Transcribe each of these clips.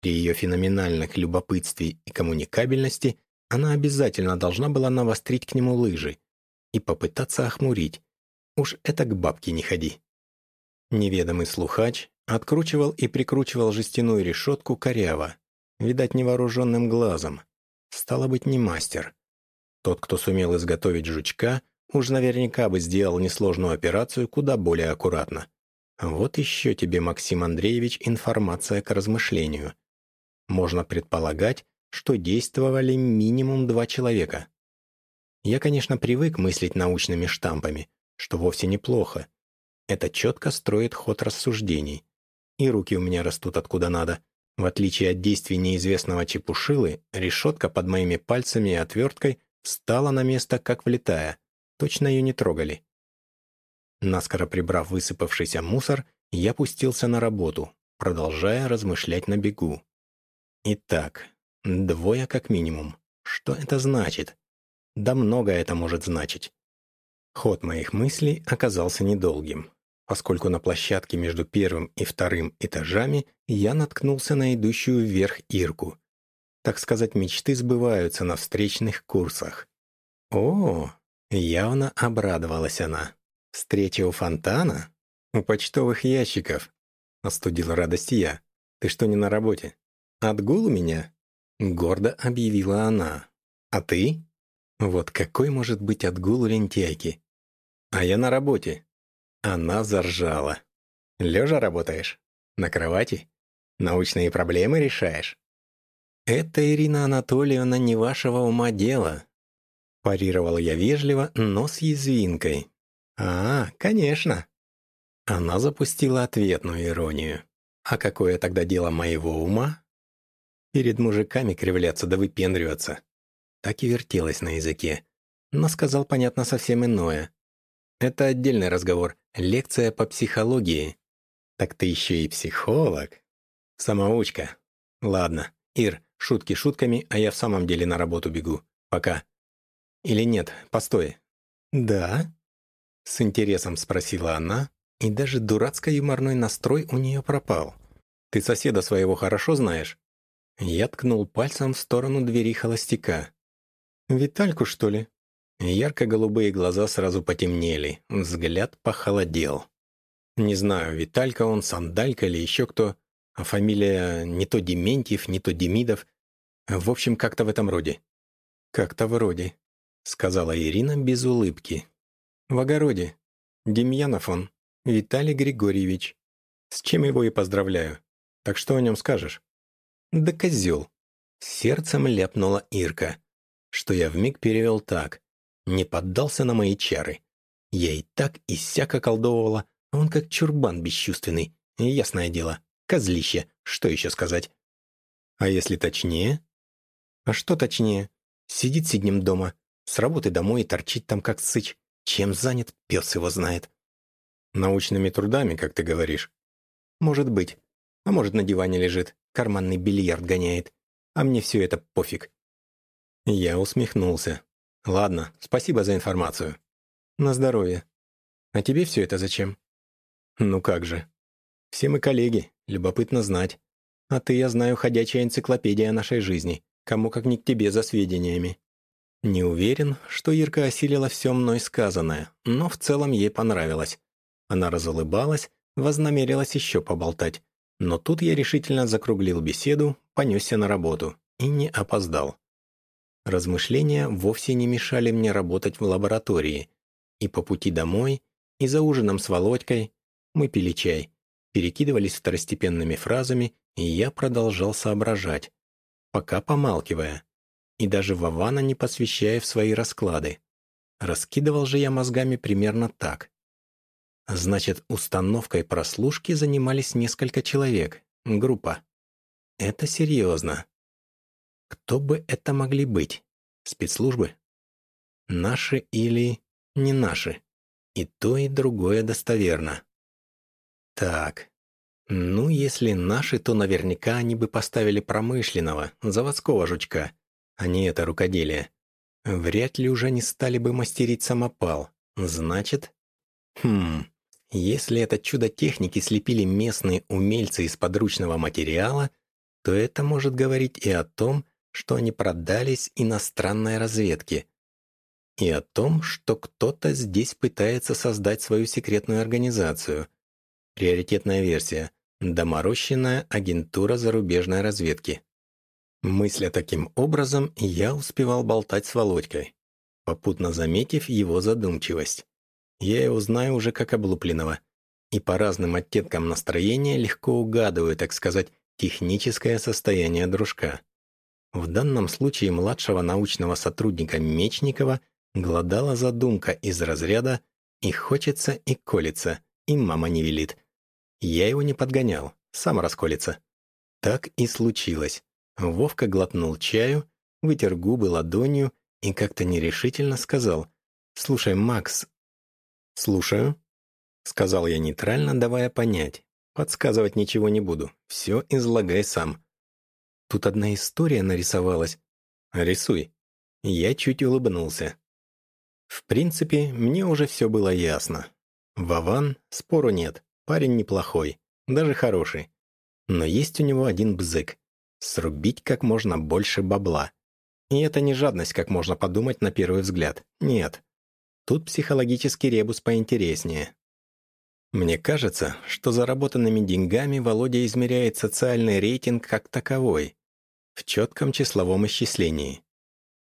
При ее феноменальных любопытстве и коммуникабельности она обязательно должна была навострить к нему лыжи и попытаться охмурить. Уж это к бабке не ходи. Неведомый слухач откручивал и прикручивал жестяную решетку коряво, видать, невооруженным глазом. Стало быть, не мастер. Тот, кто сумел изготовить жучка, уж наверняка бы сделал несложную операцию куда более аккуратно. Вот еще тебе, Максим Андреевич, информация к размышлению. Можно предполагать, что действовали минимум два человека. Я, конечно, привык мыслить научными штампами, что вовсе неплохо. Это четко строит ход рассуждений. И руки у меня растут откуда надо. В отличие от действий неизвестного чепушилы, решетка под моими пальцами и отверткой встала на место, как влетая. Точно ее не трогали. Наскоро прибрав высыпавшийся мусор, я пустился на работу, продолжая размышлять на бегу. Итак, двое как минимум. Что это значит? Да много это может значить. Ход моих мыслей оказался недолгим, поскольку на площадке между первым и вторым этажами я наткнулся на идущую вверх Ирку. Так сказать, мечты сбываются на встречных курсах. О, явно обрадовалась она. Встреча у фонтана? У почтовых ящиков. Остудила радость я. Ты что, не на работе? Отгул меня? Гордо объявила она. А ты? Вот какой может быть отгул у лентяйки? А я на работе. Она заржала. Лежа работаешь? На кровати? Научные проблемы решаешь? Это, Ирина Анатольевна, не вашего ума дело. Парировала я вежливо, но с язвинкой. А, конечно. Она запустила ответную иронию. А какое тогда дело моего ума? Перед мужиками кривляться да выпендриваться так и вертелось на языке. Но сказал, понятно, совсем иное. Это отдельный разговор, лекция по психологии. Так ты еще и психолог. Самоучка. Ладно, Ир, шутки шутками, а я в самом деле на работу бегу. Пока. Или нет, постой. Да? С интересом спросила она, и даже дурацко-юморной настрой у нее пропал. Ты соседа своего хорошо знаешь? Я ткнул пальцем в сторону двери холостяка. «Витальку, что ли?» Ярко-голубые глаза сразу потемнели, взгляд похолодел. Не знаю, Виталька он, Сандалька или еще кто, а фамилия не то Дементьев, не то Демидов. В общем, как-то в этом роде. «Как-то вроде», — сказала Ирина без улыбки. «В огороде. Демьянов он, Виталий Григорьевич. С чем его и поздравляю. Так что о нем скажешь?» «Да козел», — сердцем ляпнула Ирка что я вмиг перевел так. Не поддался на мои чары. Я и так и сяк околдовывала, а он как чурбан бесчувственный. Ясное дело, козлище, что еще сказать? А если точнее? А что точнее? Сидит сиднем дома, с работы домой и торчит там как сыч. Чем занят, пес его знает. Научными трудами, как ты говоришь. Может быть. А может, на диване лежит, карманный бильярд гоняет. А мне все это пофиг. Я усмехнулся. «Ладно, спасибо за информацию. На здоровье. А тебе все это зачем?» «Ну как же. Все мы коллеги, любопытно знать. А ты, я знаю, ходячая энциклопедия нашей жизни. Кому как не к тебе за сведениями». Не уверен, что Ирка осилила все мной сказанное, но в целом ей понравилось. Она разулыбалась, вознамерилась еще поболтать. Но тут я решительно закруглил беседу, понесся на работу и не опоздал. Размышления вовсе не мешали мне работать в лаборатории. И по пути домой, и за ужином с Володькой мы пили чай, перекидывались второстепенными фразами, и я продолжал соображать, пока помалкивая, и даже Вована не посвящая в свои расклады. Раскидывал же я мозгами примерно так. Значит, установкой прослушки занимались несколько человек, группа. Это серьезно. Кто бы это могли быть? Спецслужбы? Наши или не наши? И то, и другое достоверно. Так, ну, если наши, то наверняка они бы поставили промышленного, заводского жучка, а не это рукоделие. Вряд ли уже не стали бы мастерить самопал. Значит... Хм... Если это чудо техники слепили местные умельцы из подручного материала, то это может говорить и о том, что они продались иностранной разведке, и о том, что кто-то здесь пытается создать свою секретную организацию. Приоритетная версия – доморощенная агентура зарубежной разведки. Мысля таким образом, я успевал болтать с Володькой, попутно заметив его задумчивость. Я его знаю уже как облупленного, и по разным оттенкам настроения легко угадываю, так сказать, техническое состояние дружка. В данном случае младшего научного сотрудника Мечникова Гладала задумка из разряда «и хочется, и колется, и мама не велит». Я его не подгонял, сам расколется. Так и случилось. Вовка глотнул чаю, вытер губы ладонью и как-то нерешительно сказал «Слушай, Макс...» «Слушаю», — сказал я нейтрально, давая понять. «Подсказывать ничего не буду, все излагай сам». Тут одна история нарисовалась. «Рисуй». Я чуть улыбнулся. В принципе, мне уже все было ясно. Вован, спору нет, парень неплохой, даже хороший. Но есть у него один бзык — срубить как можно больше бабла. И это не жадность, как можно подумать на первый взгляд. Нет. Тут психологический ребус поинтереснее. Мне кажется, что заработанными деньгами Володя измеряет социальный рейтинг как таковой, в четком числовом исчислении.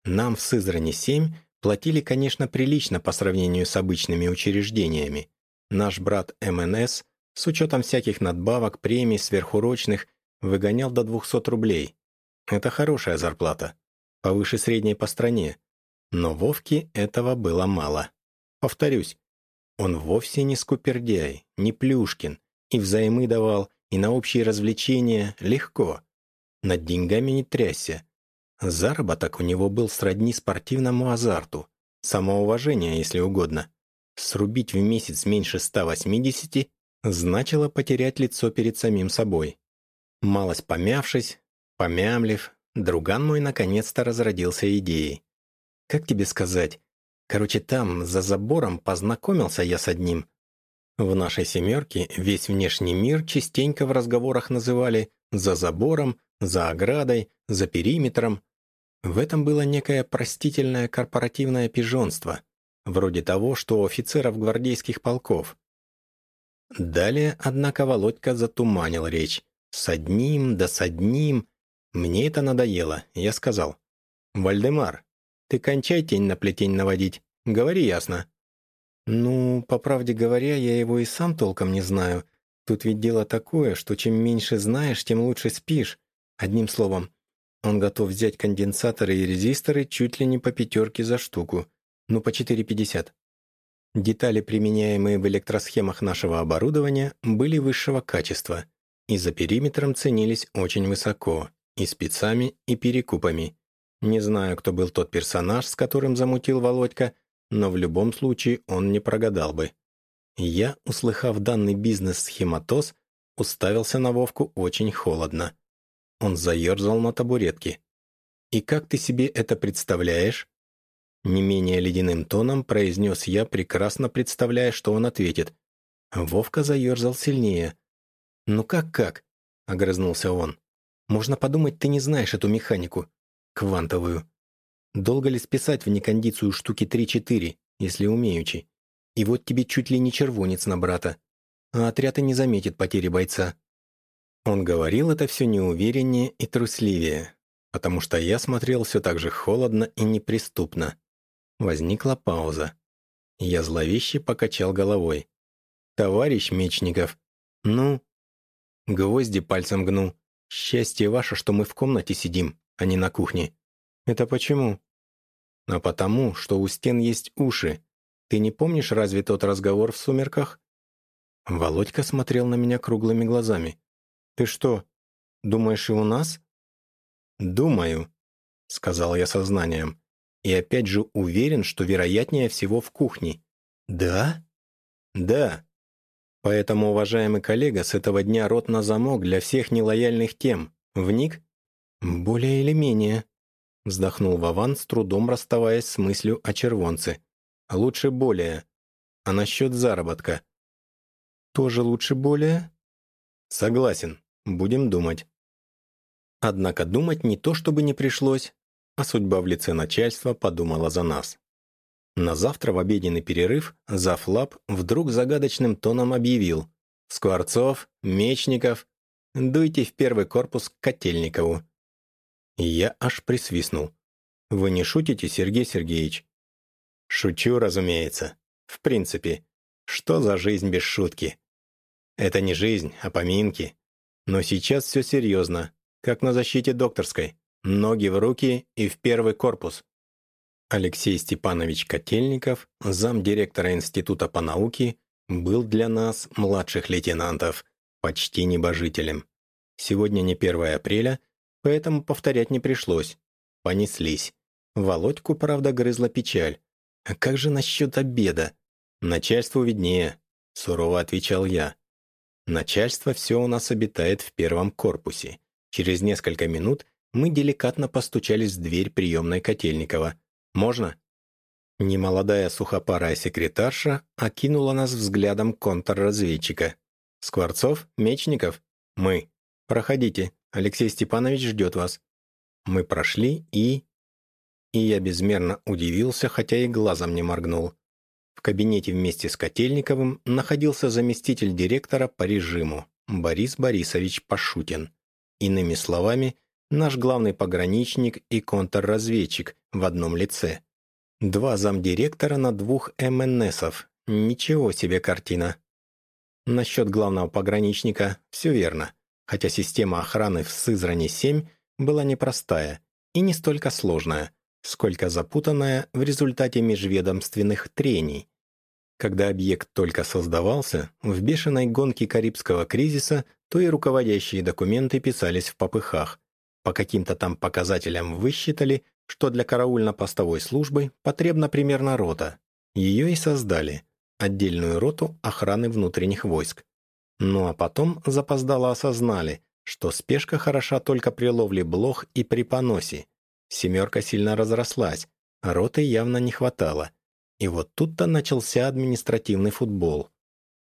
Нам в Сызрани-7 Платили, конечно, прилично по сравнению с обычными учреждениями. Наш брат МНС, с учетом всяких надбавок, премий, сверхурочных, выгонял до 200 рублей. Это хорошая зарплата, повыше средней по стране. Но Вовке этого было мало. Повторюсь, он вовсе не скупердяй, не Плюшкин, и взаймы давал, и на общие развлечения легко. Над деньгами не трясся, Заработок у него был сродни спортивному азарту, самоуважение, если угодно. Срубить в месяц меньше 180 значило потерять лицо перед самим собой. Малость помявшись, помямлив, друган мой наконец-то разродился идеей. Как тебе сказать? Короче, там, за забором, познакомился я с одним. В нашей «семерке» весь внешний мир частенько в разговорах называли «за забором», «за оградой», «за периметром», в этом было некое простительное корпоративное пижонство, вроде того, что у офицеров гвардейских полков. Далее, однако, Володька затуманил речь. «С одним, да с одним...» Мне это надоело, я сказал. «Вальдемар, ты кончай тень на плетень наводить. Говори ясно». «Ну, по правде говоря, я его и сам толком не знаю. Тут ведь дело такое, что чем меньше знаешь, тем лучше спишь. Одним словом, он готов взять конденсаторы и резисторы чуть ли не по пятерке за штуку, ну по 4,50. Детали, применяемые в электросхемах нашего оборудования, были высшего качества и за периметром ценились очень высоко, и спецами, и перекупами. Не знаю, кто был тот персонаж, с которым замутил Володька, но в любом случае он не прогадал бы. Я, услыхав данный бизнес-схематоз, уставился на Вовку очень холодно. Он заерзал на табуретке. «И как ты себе это представляешь?» Не менее ледяным тоном произнес я, прекрасно представляя, что он ответит. Вовка заерзал сильнее. «Ну как-как?» — огрызнулся он. «Можно подумать, ты не знаешь эту механику. Квантовую. Долго ли списать в некондицию штуки 3-4, если умеючи? И вот тебе чуть ли не червонец на брата. А отряд и не заметит потери бойца. Он говорил это все неувереннее и трусливее, потому что я смотрел все так же холодно и неприступно. Возникла пауза. Я зловеще покачал головой. «Товарищ Мечников, ну...» Гвозди пальцем гну. «Счастье ваше, что мы в комнате сидим, а не на кухне». «Это почему?» «А потому, что у стен есть уши. Ты не помнишь разве тот разговор в сумерках?» Володька смотрел на меня круглыми глазами. «Ты что, думаешь и у нас?» «Думаю», — сказал я сознанием. «И опять же уверен, что вероятнее всего в кухне». «Да?» «Да. Поэтому, уважаемый коллега, с этого дня рот на замок для всех нелояльных тем. Вник?» «Более или менее», — вздохнул Вован, с трудом расставаясь с мыслью о червонце. «Лучше более. А насчет заработка?» «Тоже лучше более?» «Согласен. Будем думать. Однако думать не то чтобы не пришлось, а судьба в лице начальства подумала за нас. На завтра в обеденный перерыв Зафлаб вдруг загадочным тоном объявил «Скворцов, Мечников, дуйте в первый корпус к Котельникову». Я аж присвистнул. «Вы не шутите, Сергей Сергеевич?» «Шучу, разумеется. В принципе, что за жизнь без шутки? Это не жизнь, а поминки. Но сейчас все серьезно, как на защите докторской. Ноги в руки и в первый корпус. Алексей Степанович Котельников, замдиректора Института по науке, был для нас, младших лейтенантов, почти небожителем. Сегодня не 1 апреля, поэтому повторять не пришлось. Понеслись. Володьку, правда, грызла печаль. А как же насчет обеда? Начальству виднее, сурово отвечал я. Начальство все у нас обитает в первом корпусе. Через несколько минут мы деликатно постучались в дверь приемной Котельникова. «Можно?» Немолодая сухопарая секретарша окинула нас взглядом контрразведчика. «Скворцов? Мечников?» «Мы. Проходите. Алексей Степанович ждет вас». Мы прошли и... И я безмерно удивился, хотя и глазом не моргнул. В кабинете вместе с Котельниковым находился заместитель директора по режиму Борис Борисович Пашутин. Иными словами, наш главный пограничник и контрразведчик в одном лице. Два замдиректора на двух МНСов. Ничего себе картина. Насчет главного пограничника все верно, хотя система охраны в Сызрани-7 была непростая и не столько сложная, сколько запутанная в результате межведомственных трений. Когда объект только создавался, в бешеной гонке Карибского кризиса то и руководящие документы писались в попыхах. По каким-то там показателям высчитали, что для караульно-постовой службы потребна примерно рота. Ее и создали – отдельную роту охраны внутренних войск. Ну а потом запоздало осознали, что спешка хороша только при ловле блох и при поносе. Семерка сильно разрослась, роты явно не хватало. И вот тут-то начался административный футбол.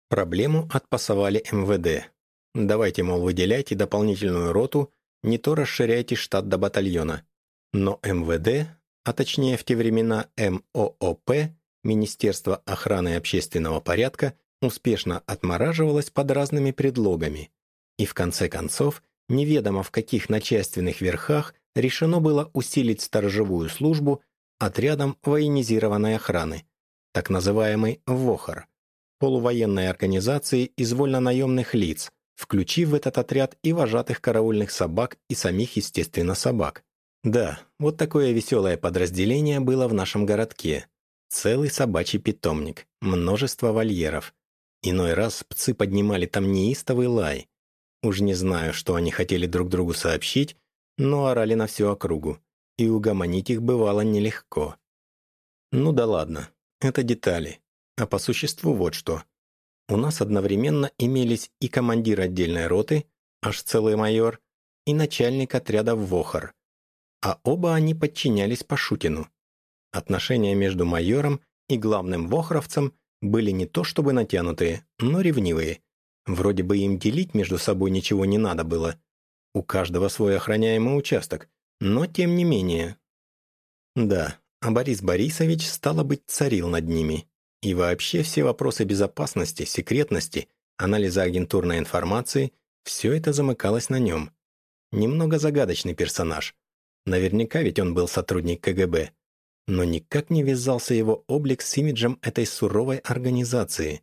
Проблему отпасовали МВД. Давайте, мол, выделяйте дополнительную роту, не то расширяйте штат до батальона. Но МВД, а точнее в те времена МООП, Министерство охраны общественного порядка, успешно отмораживалось под разными предлогами. И в конце концов, неведомо в каких начальственных верхах решено было усилить сторожевую службу отрядом военизированной охраны, так называемый ВОХР, полувоенной организации из вольно-наемных лиц, включив в этот отряд и вожатых караульных собак и самих, естественно, собак. Да, вот такое веселое подразделение было в нашем городке. Целый собачий питомник, множество вольеров. Иной раз псы поднимали там неистовый лай. Уж не знаю, что они хотели друг другу сообщить, но орали на всю округу, и угомонить их бывало нелегко. Ну да ладно, это детали. А по существу вот что. У нас одновременно имелись и командир отдельной роты, аж целый майор, и начальник отряда ВОХР, а оба они подчинялись Пашутину. Отношения между майором и главным вохровцем были не то чтобы натянутые, но ревнивые. Вроде бы им делить между собой ничего не надо было. У каждого свой охраняемый участок, но тем не менее. Да, а Борис Борисович, стало быть, царил над ними. И вообще все вопросы безопасности, секретности, анализа агентурной информации, все это замыкалось на нем. Немного загадочный персонаж, Наверняка ведь он был сотрудник КГБ. Но никак не вязался его облик с имиджем этой суровой организации.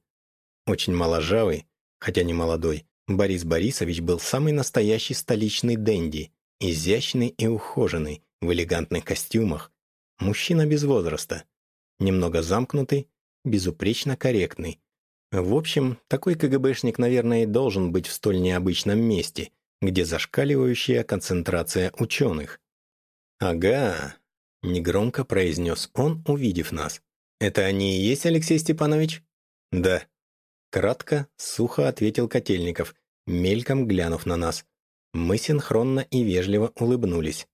Очень моложавый, хотя не молодой, Борис Борисович был самый настоящий столичный денди, изящный и ухоженный, в элегантных костюмах. Мужчина без возраста. Немного замкнутый, безупречно корректный. В общем, такой КГБшник, наверное, и должен быть в столь необычном месте, где зашкаливающая концентрация ученых. «Ага», — негромко произнес он, увидев нас. «Это они и есть, Алексей Степанович?» «Да». Кратко, сухо ответил Котельников, мельком глянув на нас. Мы синхронно и вежливо улыбнулись.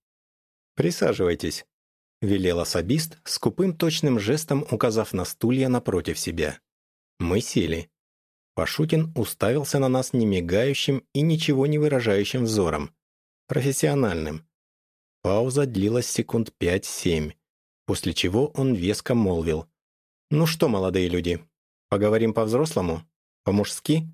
«Присаживайтесь», — велел особист, скупым точным жестом указав на стулья напротив себя. Мы сели. Пашутин уставился на нас немигающим и ничего не выражающим взором. профессиональным. Пауза длилась секунд пять-семь, после чего он веско молвил. «Ну что, молодые люди, поговорим по-взрослому? По-мужски?»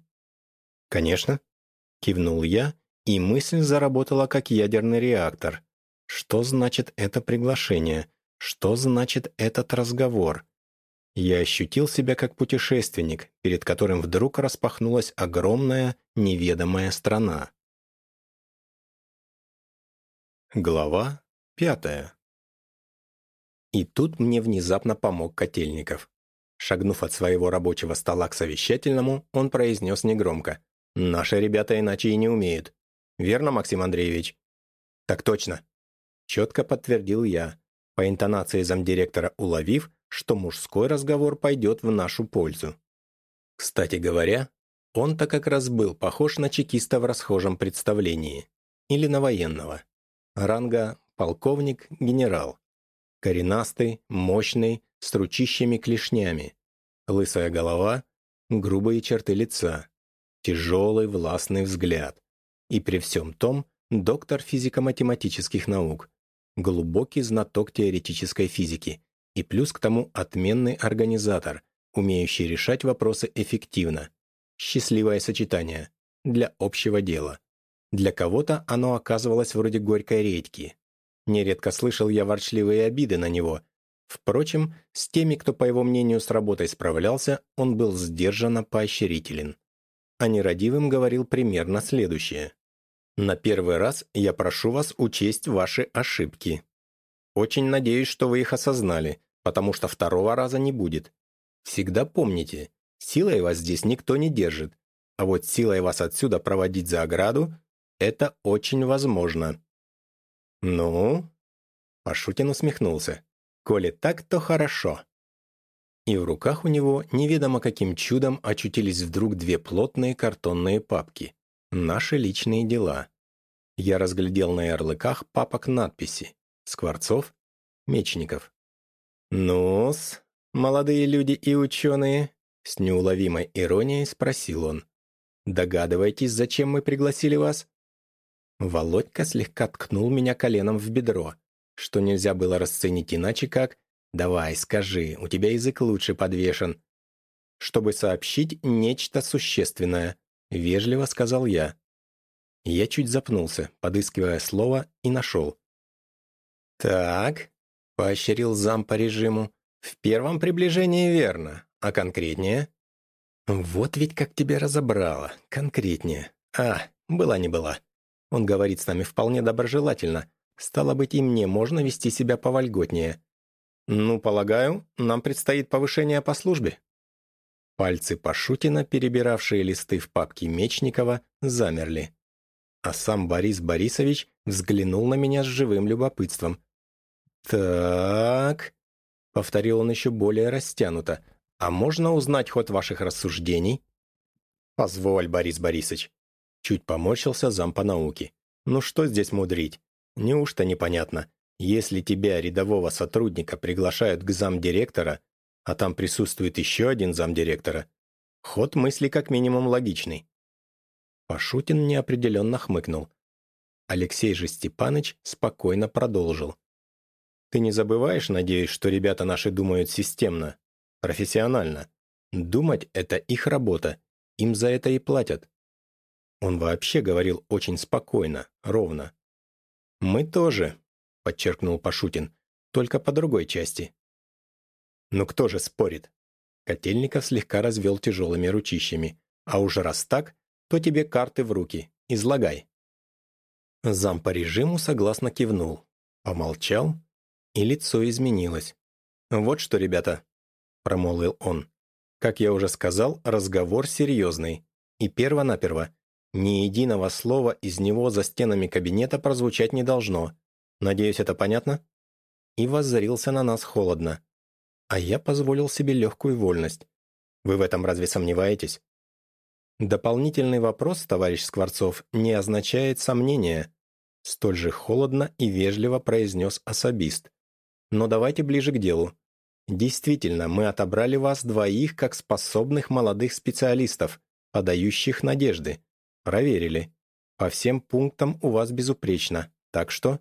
«Конечно», — кивнул я, и мысль заработала как ядерный реактор. Что значит это приглашение? Что значит этот разговор? Я ощутил себя как путешественник, перед которым вдруг распахнулась огромная неведомая страна. Глава пятая. И тут мне внезапно помог Котельников. Шагнув от своего рабочего стола к совещательному, он произнес негромко. «Наши ребята иначе и не умеют. Верно, Максим Андреевич?» «Так точно», — четко подтвердил я, по интонации замдиректора уловив, что мужской разговор пойдет в нашу пользу. Кстати говоря, он-то как раз был похож на чекиста в расхожем представлении. Или на военного. Ранга полковник-генерал. Коренастый, мощный, с ручищами клешнями. Лысая голова, грубые черты лица. Тяжелый властный взгляд. И при всем том доктор физико-математических наук. Глубокий знаток теоретической физики и плюс к тому отменный организатор, умеющий решать вопросы эффективно. Счастливое сочетание. Для общего дела. Для кого-то оно оказывалось вроде горькой редьки. Нередко слышал я ворчливые обиды на него. Впрочем, с теми, кто, по его мнению, с работой справлялся, он был сдержанно поощрителен. А нерадивым говорил примерно следующее. «На первый раз я прошу вас учесть ваши ошибки. Очень надеюсь, что вы их осознали, потому что второго раза не будет. Всегда помните, силой вас здесь никто не держит, а вот силой вас отсюда проводить за ограду – это очень возможно». «Ну?» Пашутин усмехнулся. «Коли так, то хорошо». И в руках у него неведомо каким чудом очутились вдруг две плотные картонные папки. Наши личные дела. Я разглядел на ярлыках папок надписи. Скворцов, Мечников. «Ну-с, молодые люди и ученые?» С неуловимой иронией спросил он. «Догадываетесь, зачем мы пригласили вас?» Володька слегка ткнул меня коленом в бедро, что нельзя было расценить иначе как «Давай, скажи, у тебя язык лучше подвешен». «Чтобы сообщить нечто существенное», — вежливо сказал я. Я чуть запнулся, подыскивая слово, и нашел. «Так, поощрил зам по режиму. «В первом приближении верно, а конкретнее?» «Вот ведь как тебя разобрало, конкретнее. А, была не была. Он говорит с нами вполне доброжелательно. Стало быть, и мне можно вести себя повольготнее. Ну, полагаю, нам предстоит повышение по службе». Пальцы Пашутина, перебиравшие листы в папке Мечникова, замерли. А сам Борис Борисович взглянул на меня с живым любопытством. «Так...» — повторил он еще более растянуто. «А можно узнать ход ваших рассуждений?» «Позволь, Борис Борисович». Чуть поморщился зам по науке. «Ну что здесь мудрить? Неужто непонятно? Если тебя, рядового сотрудника, приглашают к замдиректора, а там присутствует еще один замдиректора, ход мысли как минимум логичный». Пашутин неопределенно хмыкнул. Алексей же Степаныч спокойно продолжил. Ты не забываешь, надеюсь, что ребята наши думают системно, профессионально. Думать – это их работа, им за это и платят. Он вообще говорил очень спокойно, ровно. «Мы тоже», – подчеркнул Пашутин, – «только по другой части». «Ну кто же спорит?» Котельников слегка развел тяжелыми ручищами. «А уж раз так, то тебе карты в руки. Излагай». Зам по режиму согласно кивнул. Помолчал, и лицо изменилось. «Вот что, ребята», — промолвил он. «Как я уже сказал, разговор серьезный. И перво-наперво, ни единого слова из него за стенами кабинета прозвучать не должно. Надеюсь, это понятно?» И воззрился на нас холодно. А я позволил себе легкую вольность. Вы в этом разве сомневаетесь? Дополнительный вопрос, товарищ Скворцов, не означает сомнения. Столь же холодно и вежливо произнес особист. Но давайте ближе к делу. Действительно, мы отобрали вас двоих как способных молодых специалистов, подающих надежды. Проверили. По всем пунктам у вас безупречно. Так что?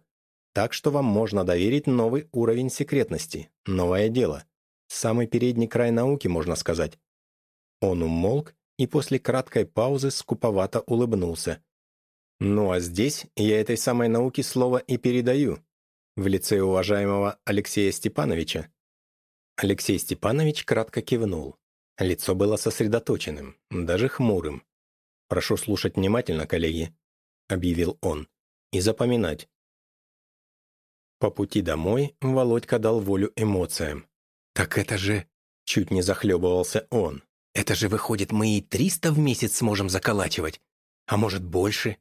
Так что вам можно доверить новый уровень секретности. Новое дело. Самый передний край науки, можно сказать. Он умолк и после краткой паузы скуповато улыбнулся. Ну а здесь я этой самой науке слово и передаю. В лице уважаемого Алексея Степановича. Алексей Степанович кратко кивнул. Лицо было сосредоточенным, даже хмурым. «Прошу слушать внимательно, коллеги», — объявил он, — «и запоминать». По пути домой Володька дал волю эмоциям. «Так это же...» — чуть не захлебывался он. «Это же, выходит, мы и триста в месяц сможем заколачивать. А может, больше?»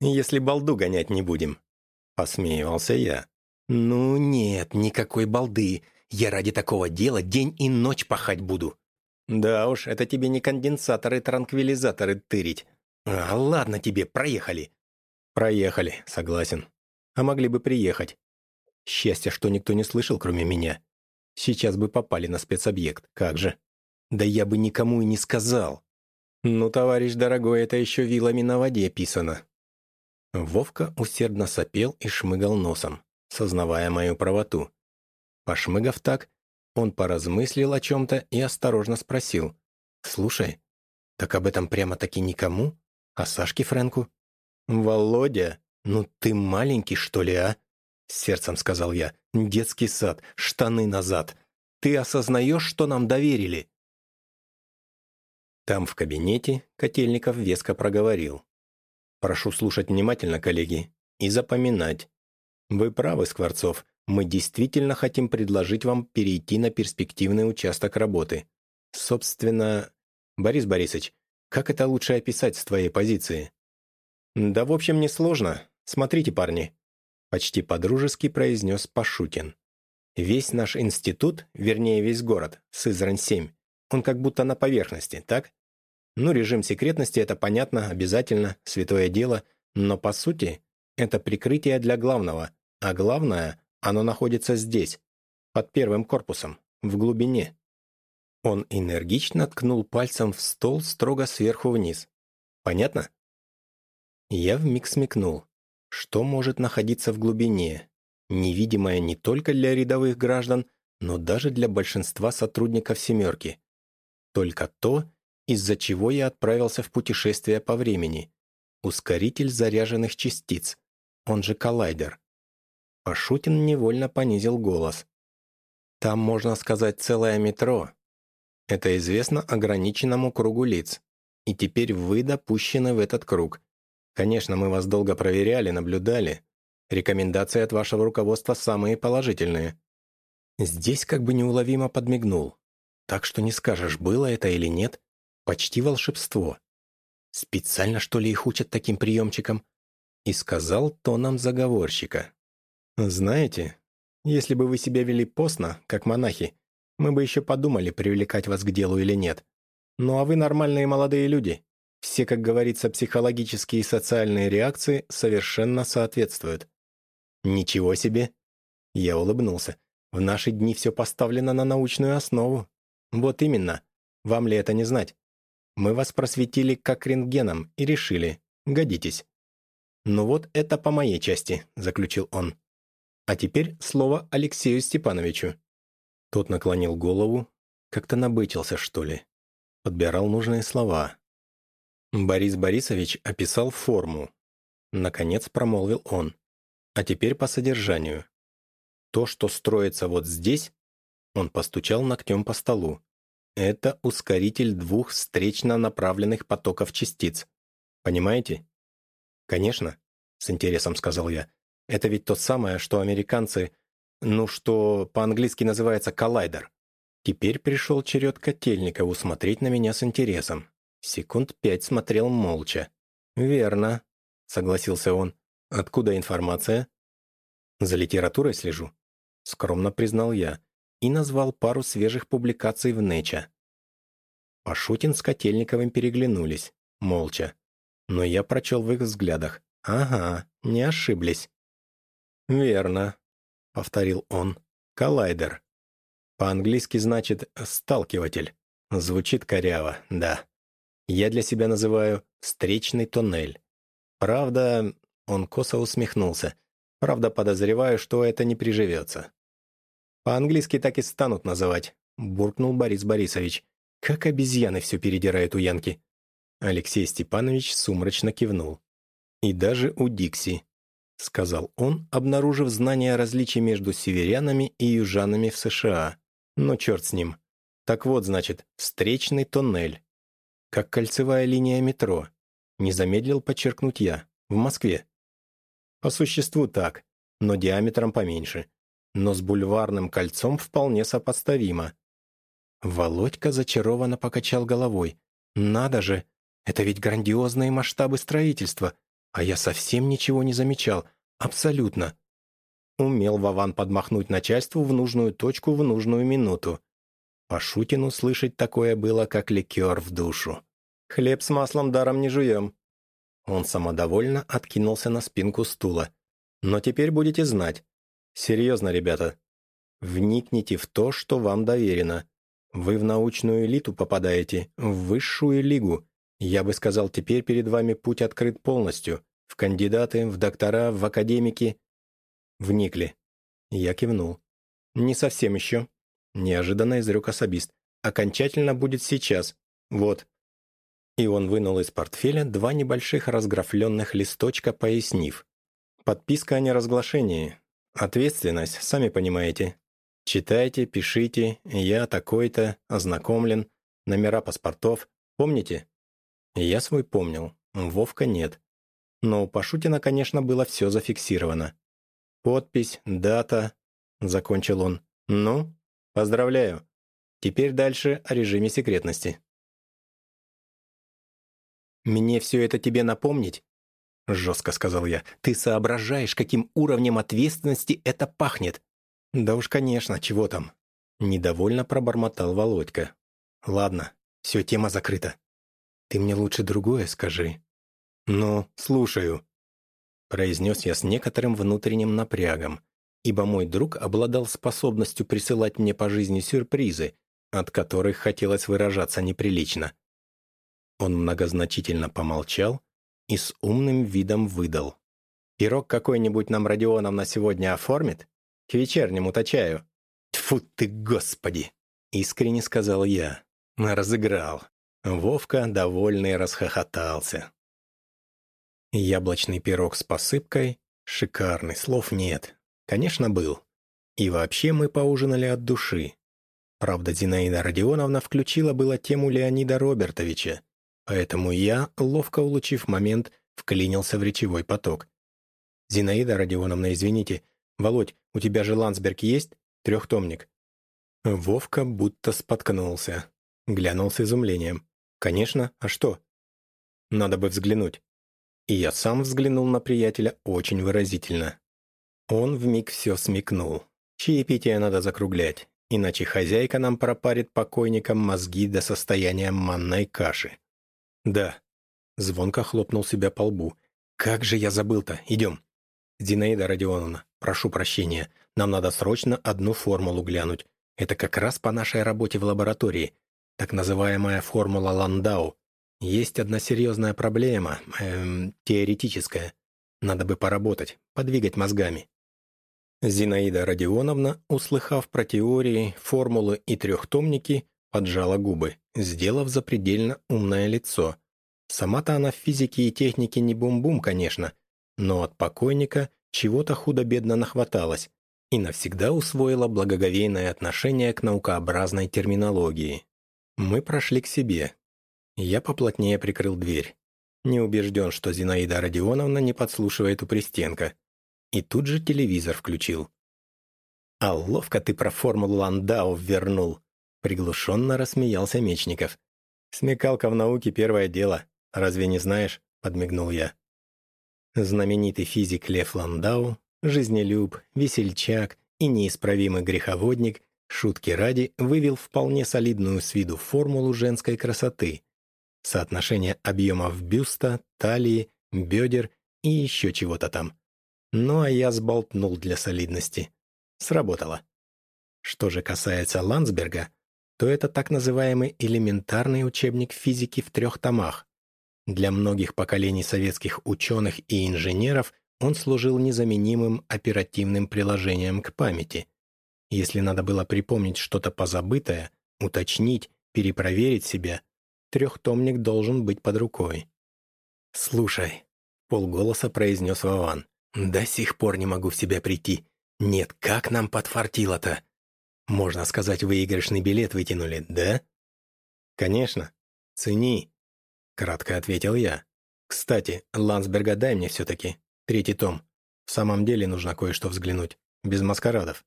«Если балду гонять не будем», — посмеивался я. «Ну нет, никакой балды. Я ради такого дела день и ночь пахать буду. Да уж, это тебе не конденсаторы-транквилизаторы тырить. А, ладно тебе, проехали. Проехали, согласен. А могли бы приехать. Счастье, что никто не слышал, кроме меня. Сейчас бы попали на спецобъект, как же. Да я бы никому и не сказал. Ну, товарищ дорогой, это еще вилами на воде писано. Вовка усердно сопел и шмыгал носом, сознавая мою правоту. Пошмыгав так, он поразмыслил о чем-то и осторожно спросил. «Слушай, так об этом прямо-таки никому? А Сашке Фрэнку?» «Володя, ну ты маленький, что ли, а?» Сердцем сказал я. «Детский сад, штаны назад. Ты осознаешь, что нам доверили?» Там, в кабинете, Котельников веско проговорил. «Прошу слушать внимательно, коллеги, и запоминать. Вы правы, Скворцов, мы действительно хотим предложить вам перейти на перспективный участок работы. Собственно, Борис Борисович, как это лучше описать с твоей позиции? Да, в общем, несложно. Смотрите, парни. Почти подружески произнес Пашутин. Весь наш институт, вернее, весь город, Сызрань-7, он как будто на поверхности, так? Ну, режим секретности — это понятно, обязательно, святое дело, но, по сути, это прикрытие для главного, а главное оно находится здесь, под первым корпусом, в глубине. Он энергично ткнул пальцем в стол строго сверху вниз. Понятно? Я вмиг смекнул, что может находиться в глубине, невидимое не только для рядовых граждан, но даже для большинства сотрудников «семерки». Только то, из-за чего я отправился в путешествие по времени. Ускоритель заряженных частиц, он же коллайдер. Пашутин невольно понизил голос. «Там, можно сказать, целое метро. Это известно ограниченному кругу лиц. И теперь вы допущены в этот круг. Конечно, мы вас долго проверяли, наблюдали. Рекомендации от вашего руководства самые положительные». Здесь как бы неуловимо подмигнул. Так что не скажешь, было это или нет. Почти волшебство. Специально, что ли, их учат таким приемчикам? И сказал тоном заговорщика. «Знаете, если бы вы себя вели постно, как монахи, мы бы еще подумали, привлекать вас к делу или нет. Ну а вы нормальные молодые люди. Все, как говорится, психологические и социальные реакции совершенно соответствуют». «Ничего себе!» Я улыбнулся. «В наши дни все поставлено на научную основу». «Вот именно. Вам ли это не знать? Мы вас просветили как рентгеном и решили. Годитесь». «Ну вот это по моей части», — заключил он. А теперь слово Алексею Степановичу». Тот наклонил голову, как-то набычился, что ли. Подбирал нужные слова. Борис Борисович описал форму. Наконец промолвил он. А теперь по содержанию. То, что строится вот здесь, он постучал ногтем по столу. Это ускоритель двух встречно направленных потоков частиц. Понимаете? Конечно, с интересом сказал я. Это ведь то самое, что американцы, ну, что по-английски называется коллайдер. Теперь пришел черед Котельникову смотреть на меня с интересом. Секунд пять смотрел молча. «Верно», — согласился он. «Откуда информация?» «За литературой слежу», — скромно признал я и назвал пару свежих публикаций в Неча. Пашутин с Котельниковым переглянулись, молча. Но я прочел в их взглядах. «Ага, не ошиблись». «Верно», — повторил он. «Коллайдер. По-английски значит «сталкиватель». Звучит коряво, да. Я для себя называю «встречный тоннель». Правда, он косо усмехнулся. Правда, подозреваю, что это не приживется. По-английски так и станут называть, буркнул Борис Борисович. Как обезьяны все передирают у Янки. Алексей Степанович сумрачно кивнул. И даже у Дикси, сказал он, обнаружив знание различий между северянами и южанами в США. Но черт с ним. Так вот, значит, встречный тоннель. Как кольцевая линия метро. Не замедлил подчеркнуть я. В Москве. По существу так, но диаметром поменьше. Но с бульварным кольцом вполне сопоставимо. Володька зачарованно покачал головой. «Надо же! Это ведь грандиозные масштабы строительства, а я совсем ничего не замечал. Абсолютно!» Умел Вован подмахнуть начальству в нужную точку в нужную минуту. По Шутину слышать такое было, как ликер в душу. «Хлеб с маслом даром не жуем». Он самодовольно откинулся на спинку стула. «Но теперь будете знать. Серьезно, ребята. Вникните в то, что вам доверено. Вы в научную элиту попадаете, в высшую лигу. Я бы сказал, теперь перед вами путь открыт полностью. В кандидаты, в доктора, в академики. Вникли. Я кивнул. Не совсем еще. Неожиданно изрек особист. «Окончательно будет сейчас. Вот». И он вынул из портфеля два небольших разграфленных листочка, пояснив. «Подписка о неразглашении. Ответственность, сами понимаете. Читайте, пишите, я такой-то, ознакомлен, номера паспортов. Помните?» Я свой помнил, Вовка нет. Но у Пашутина, конечно, было все зафиксировано. «Подпись, дата», — закончил он. «Ну, Поздравляю. Теперь дальше о режиме секретности. «Мне все это тебе напомнить?» — жестко сказал я. «Ты соображаешь, каким уровнем ответственности это пахнет?» «Да уж, конечно, чего там?» Недовольно пробормотал Володька. «Ладно, все, тема закрыта. Ты мне лучше другое скажи». «Ну, слушаю», — произнес я с некоторым внутренним напрягом, ибо мой друг обладал способностью присылать мне по жизни сюрпризы, от которых хотелось выражаться неприлично. Он многозначительно помолчал и с умным видом выдал. «Пирог какой-нибудь нам Родионовна сегодня оформит? К вечернему-то чаю». «Тьфу ты, господи!» — искренне сказал я. Разыграл. Вовка, довольный, расхохотался. Яблочный пирог с посыпкой — шикарный, слов нет. Конечно, был. И вообще мы поужинали от души. Правда, Зинаида Родионовна включила было тему Леонида Робертовича, поэтому я, ловко улучив момент, вклинился в речевой поток. «Зинаида Родионовна, извините, Володь, у тебя же Ландсберг есть? Трехтомник?» Вовка будто споткнулся. Глянул с изумлением. «Конечно, а что?» «Надо бы взглянуть». И я сам взглянул на приятеля очень выразительно. Он вмиг все смекнул. Чаепитие надо закруглять, иначе хозяйка нам пропарит покойникам мозги до состояния манной каши. Да. Звонко хлопнул себя по лбу. Как же я забыл-то? Идем. Зинаида Родионовна, прошу прощения, нам надо срочно одну формулу глянуть. Это как раз по нашей работе в лаборатории. Так называемая формула Ландау. Есть одна серьезная проблема, эм, теоретическая. Надо бы поработать, подвигать мозгами. Зинаида Родионовна, услыхав про теории, формулы и трехтомники, поджала губы, сделав запредельно умное лицо. Сама-то она в физике и технике не бум-бум, конечно, но от покойника чего-то худо-бедно нахваталась и навсегда усвоила благоговейное отношение к наукообразной терминологии. Мы прошли к себе. Я поплотнее прикрыл дверь. Не убежден, что Зинаида Родионовна не подслушивает у пристенка. И тут же телевизор включил. «А ловко ты про формулу Ландау вернул!» Приглушенно рассмеялся Мечников. «Смекалка в науке — первое дело. Разве не знаешь?» — подмигнул я. Знаменитый физик Лев Ландау, жизнелюб, весельчак и неисправимый греховодник, шутки ради, вывел вполне солидную с виду формулу женской красоты. Соотношение объемов бюста, талии, бедер и еще чего-то там. Ну а я сболтнул для солидности. Сработало. Что же касается Ландсберга, то это так называемый элементарный учебник физики в трех томах. Для многих поколений советских ученых и инженеров он служил незаменимым оперативным приложением к памяти. Если надо было припомнить что-то позабытое, уточнить, перепроверить себя, трехтомник должен быть под рукой. «Слушай», — полголоса произнес Вован, — «до сих пор не могу в себя прийти. Нет, как нам подфартило-то? Можно сказать, выигрышный билет вытянули, да?» «Конечно. Цени», — кратко ответил я. «Кстати, Лансберга дай мне все-таки. Третий том. В самом деле нужно кое-что взглянуть. Без маскарадов».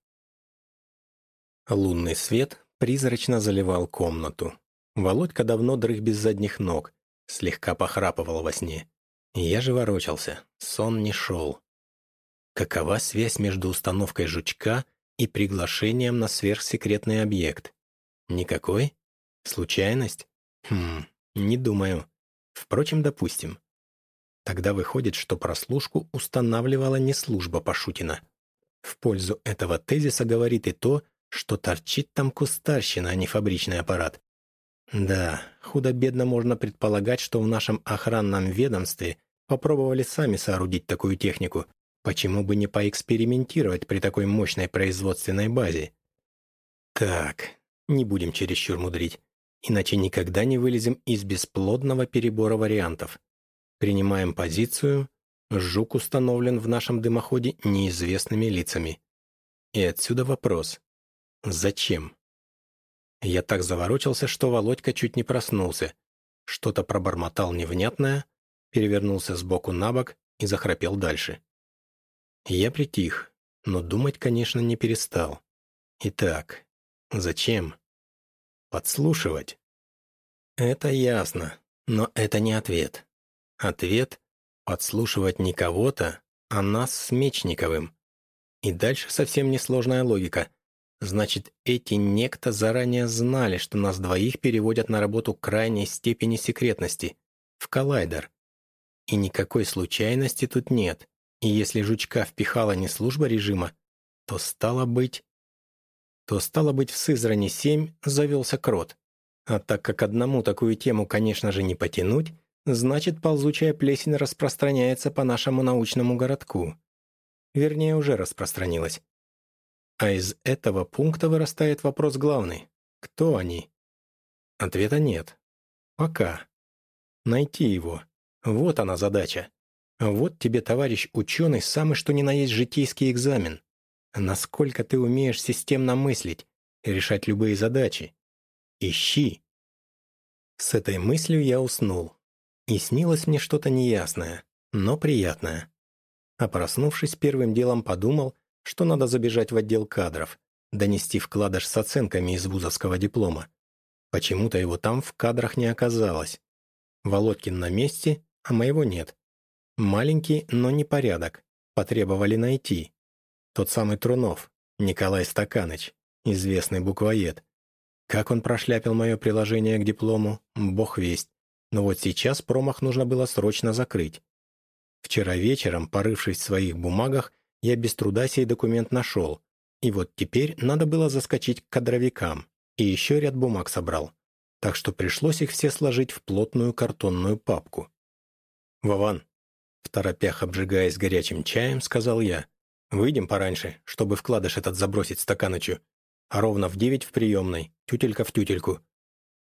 Лунный свет призрачно заливал комнату. Володька давно дрых без задних ног, слегка похрапывал во сне. Я же ворочался, сон не шел. Какова связь между установкой жучка и приглашением на сверхсекретный объект? Никакой? Случайность? Хм, не думаю. Впрочем, допустим. Тогда выходит, что прослушку устанавливала не служба Пашутина. В пользу этого тезиса говорит и то, что торчит там кустарщина, а не фабричный аппарат. Да, худо-бедно можно предполагать, что в нашем охранном ведомстве попробовали сами соорудить такую технику. Почему бы не поэкспериментировать при такой мощной производственной базе? Так, не будем чересчур мудрить, иначе никогда не вылезем из бесплодного перебора вариантов. Принимаем позицию, жук установлен в нашем дымоходе неизвестными лицами. И отсюда вопрос. Зачем? Я так заворочился, что Володька чуть не проснулся. Что-то пробормотал невнятное, перевернулся с боку на бок и захрапел дальше. Я притих, но думать, конечно, не перестал. Итак, зачем? Подслушивать. Это ясно, но это не ответ. Ответ — подслушивать не кого-то, а нас с Мечниковым. И дальше совсем несложная логика — Значит, эти некто заранее знали, что нас двоих переводят на работу крайней степени секретности, в коллайдер. И никакой случайности тут нет. И если жучка впихала не служба режима, то стало быть... То стало быть в Сызрани-7 завелся крот. А так как одному такую тему, конечно же, не потянуть, значит, ползучая плесень распространяется по нашему научному городку. Вернее, уже распространилась. А из этого пункта вырастает вопрос главный. Кто они? Ответа нет. Пока. Найти его. Вот она задача. Вот тебе, товарищ ученый, самый что ни на есть житейский экзамен. Насколько ты умеешь системно мыслить, решать любые задачи. Ищи. С этой мыслью я уснул. И снилось мне что-то неясное, но приятное. А проснувшись, первым делом подумал, что надо забежать в отдел кадров, донести вкладыш с оценками из вузовского диплома. Почему-то его там в кадрах не оказалось. Володькин на месте, а моего нет. Маленький, но не порядок. Потребовали найти. Тот самый Трунов, Николай Стаканыч, известный буквоед. Как он прошляпил мое приложение к диплому, бог весть. Но вот сейчас промах нужно было срочно закрыть. Вчера вечером, порывшись в своих бумагах, я без труда сей документ нашел. И вот теперь надо было заскочить к кадровикам. И еще ряд бумаг собрал. Так что пришлось их все сложить в плотную картонную папку. «Вован», в торопях обжигаясь горячим чаем, сказал я, «Выйдем пораньше, чтобы вкладыш этот забросить стаканычу. А ровно в девять в приемной, тютелька в тютельку».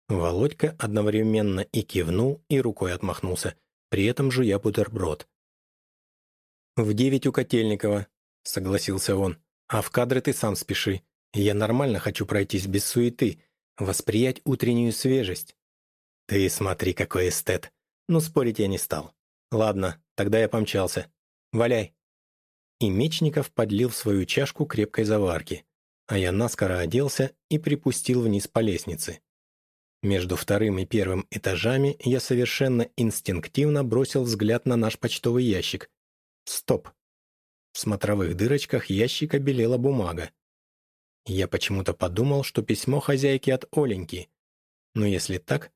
Володька одновременно и кивнул, и рукой отмахнулся, при этом жуя бутерброд. «В девять у Котельникова», — согласился он. «А в кадры ты сам спеши. Я нормально хочу пройтись без суеты, восприять утреннюю свежесть». «Ты смотри, какой эстет. Ну, спорить я не стал. Ладно, тогда я помчался. Валяй». И Мечников подлил в свою чашку крепкой заварки, а я наскоро оделся и припустил вниз по лестнице. Между вторым и первым этажами я совершенно инстинктивно бросил взгляд на наш почтовый ящик, Стоп. В смотровых дырочках ящика белела бумага. Я почему-то подумал, что письмо хозяйки от Оленьки. Ну, если так,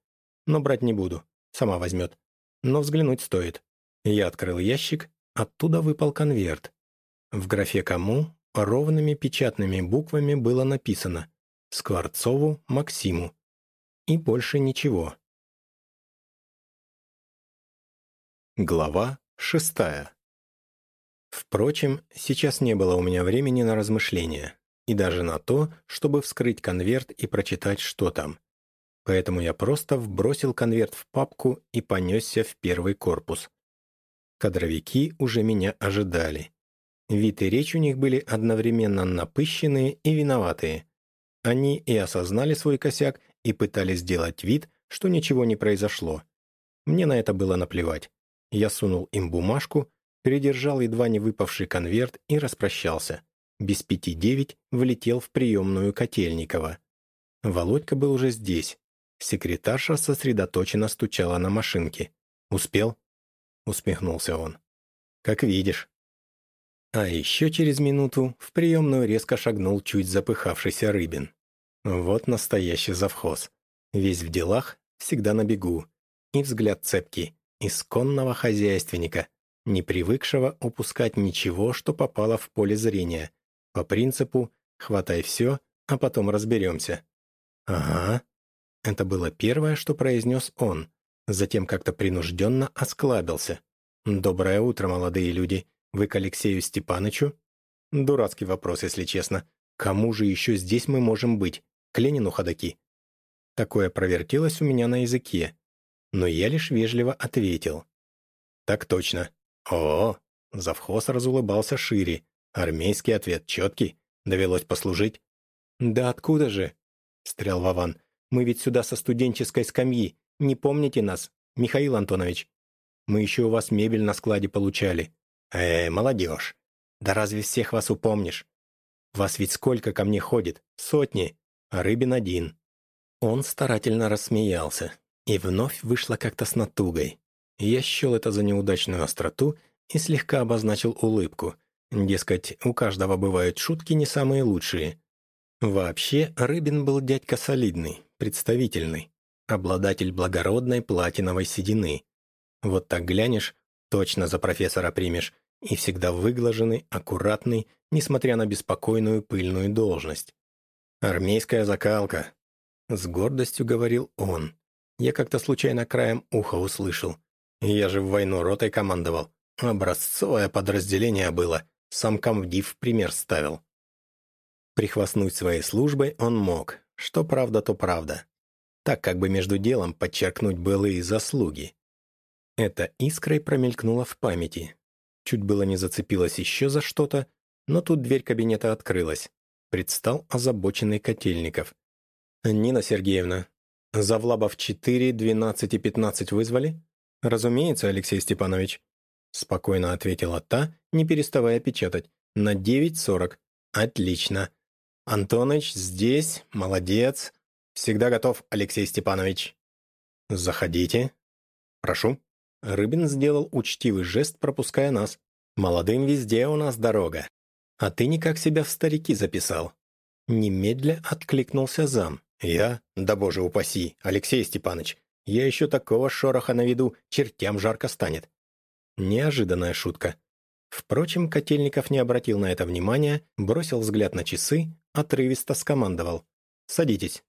но брать не буду, сама возьмет. Но взглянуть стоит. Я открыл ящик, оттуда выпал конверт. В графе «Кому» ровными печатными буквами было написано «Скворцову Максиму». И больше ничего. Глава шестая. Впрочем, сейчас не было у меня времени на размышления, и даже на то, чтобы вскрыть конверт и прочитать, что там. Поэтому я просто вбросил конверт в папку и понесся в первый корпус. Кадровики уже меня ожидали. Вид и речь у них были одновременно напыщенные и виноватые. Они и осознали свой косяк, и пытались сделать вид, что ничего не произошло. Мне на это было наплевать. Я сунул им бумажку, передержал едва не выпавший конверт и распрощался. Без пяти девять влетел в приемную Котельникова. Володька был уже здесь. Секретарша сосредоточенно стучала на машинке. «Успел?» — усмехнулся он. «Как видишь». А еще через минуту в приемную резко шагнул чуть запыхавшийся Рыбин. Вот настоящий завхоз. Весь в делах, всегда на бегу. И взгляд цепкий, исконного хозяйственника, не привыкшего упускать ничего, что попало в поле зрения. По принципу «хватай все, а потом разберемся». «Ага». Это было первое, что произнес он. Затем как-то принужденно осклабился. «Доброе утро, молодые люди. Вы к Алексею Степанычу?» Дурацкий вопрос, если честно. Кому же еще здесь мы можем быть? к Ленину ходаки. Такое провертелось у меня на языке, но я лишь вежливо ответил. «Так точно. О, завхоз разулыбался шире. Армейский ответ четкий. Довелось послужить». «Да откуда же?» — встрял Вован. «Мы ведь сюда со студенческой скамьи. Не помните нас, Михаил Антонович? Мы еще у вас мебель на складе получали». «Э, молодежь. Да разве всех вас упомнишь? Вас ведь сколько ко мне ходит? Сотни а Рыбин один. Он старательно рассмеялся, и вновь вышло как-то с натугой. Я счел это за неудачную остроту и слегка обозначил улыбку. Дескать, у каждого бывают шутки не самые лучшие. Вообще, Рыбин был дядька солидный, представительный, обладатель благородной платиновой седины. Вот так глянешь, точно за профессора примешь, и всегда выглаженный, аккуратный, несмотря на беспокойную пыльную должность. «Армейская закалка», — с гордостью говорил он. Я как-то случайно краем уха услышал. Я же в войну ротой командовал. Образцовое подразделение было. Сам комдив пример ставил. Прихвастнуть своей службой он мог. Что правда, то правда. Так как бы между делом подчеркнуть былые заслуги. Это искрой промелькнуло в памяти. Чуть было не зацепилось еще за что-то, но тут дверь кабинета открылась предстал озабоченный Котельников. «Нина Сергеевна, Завлабов 4, 12 и 15 вызвали?» «Разумеется, Алексей Степанович», — спокойно ответила та, не переставая печатать. «На 9.40. Отлично. Антоныч здесь, молодец. Всегда готов, Алексей Степанович». «Заходите». «Прошу». Рыбин сделал учтивый жест, пропуская нас. «Молодым везде у нас дорога. «А ты никак себя в старики записал?» Немедля откликнулся зам. «Я? Да боже упаси, Алексей Степанович, я еще такого шороха на виду, чертям жарко станет». Неожиданная шутка. Впрочем, Котельников не обратил на это внимания, бросил взгляд на часы, отрывисто скомандовал. «Садитесь».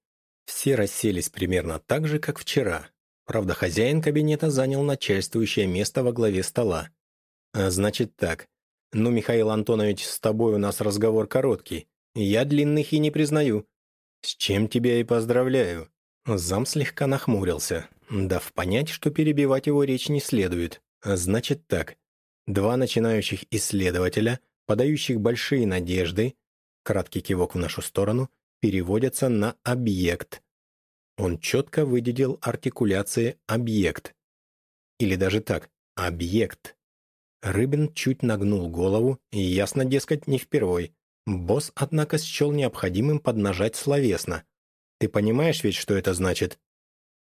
Все расселись примерно так же, как вчера. Правда, хозяин кабинета занял начальствующее место во главе стола. А значит так, «Ну, Михаил Антонович, с тобой у нас разговор короткий. Я длинных и не признаю». «С чем тебя и поздравляю». Зам слегка нахмурился, дав понять, что перебивать его речь не следует. Значит так. Два начинающих исследователя, подающих большие надежды, краткий кивок в нашу сторону, переводятся на объект. Он четко выделил артикуляции «объект». Или даже так, «объект». Рыбин чуть нагнул голову, и ясно, дескать, не впервой. Босс, однако, счел необходимым поднажать словесно. «Ты понимаешь ведь, что это значит?»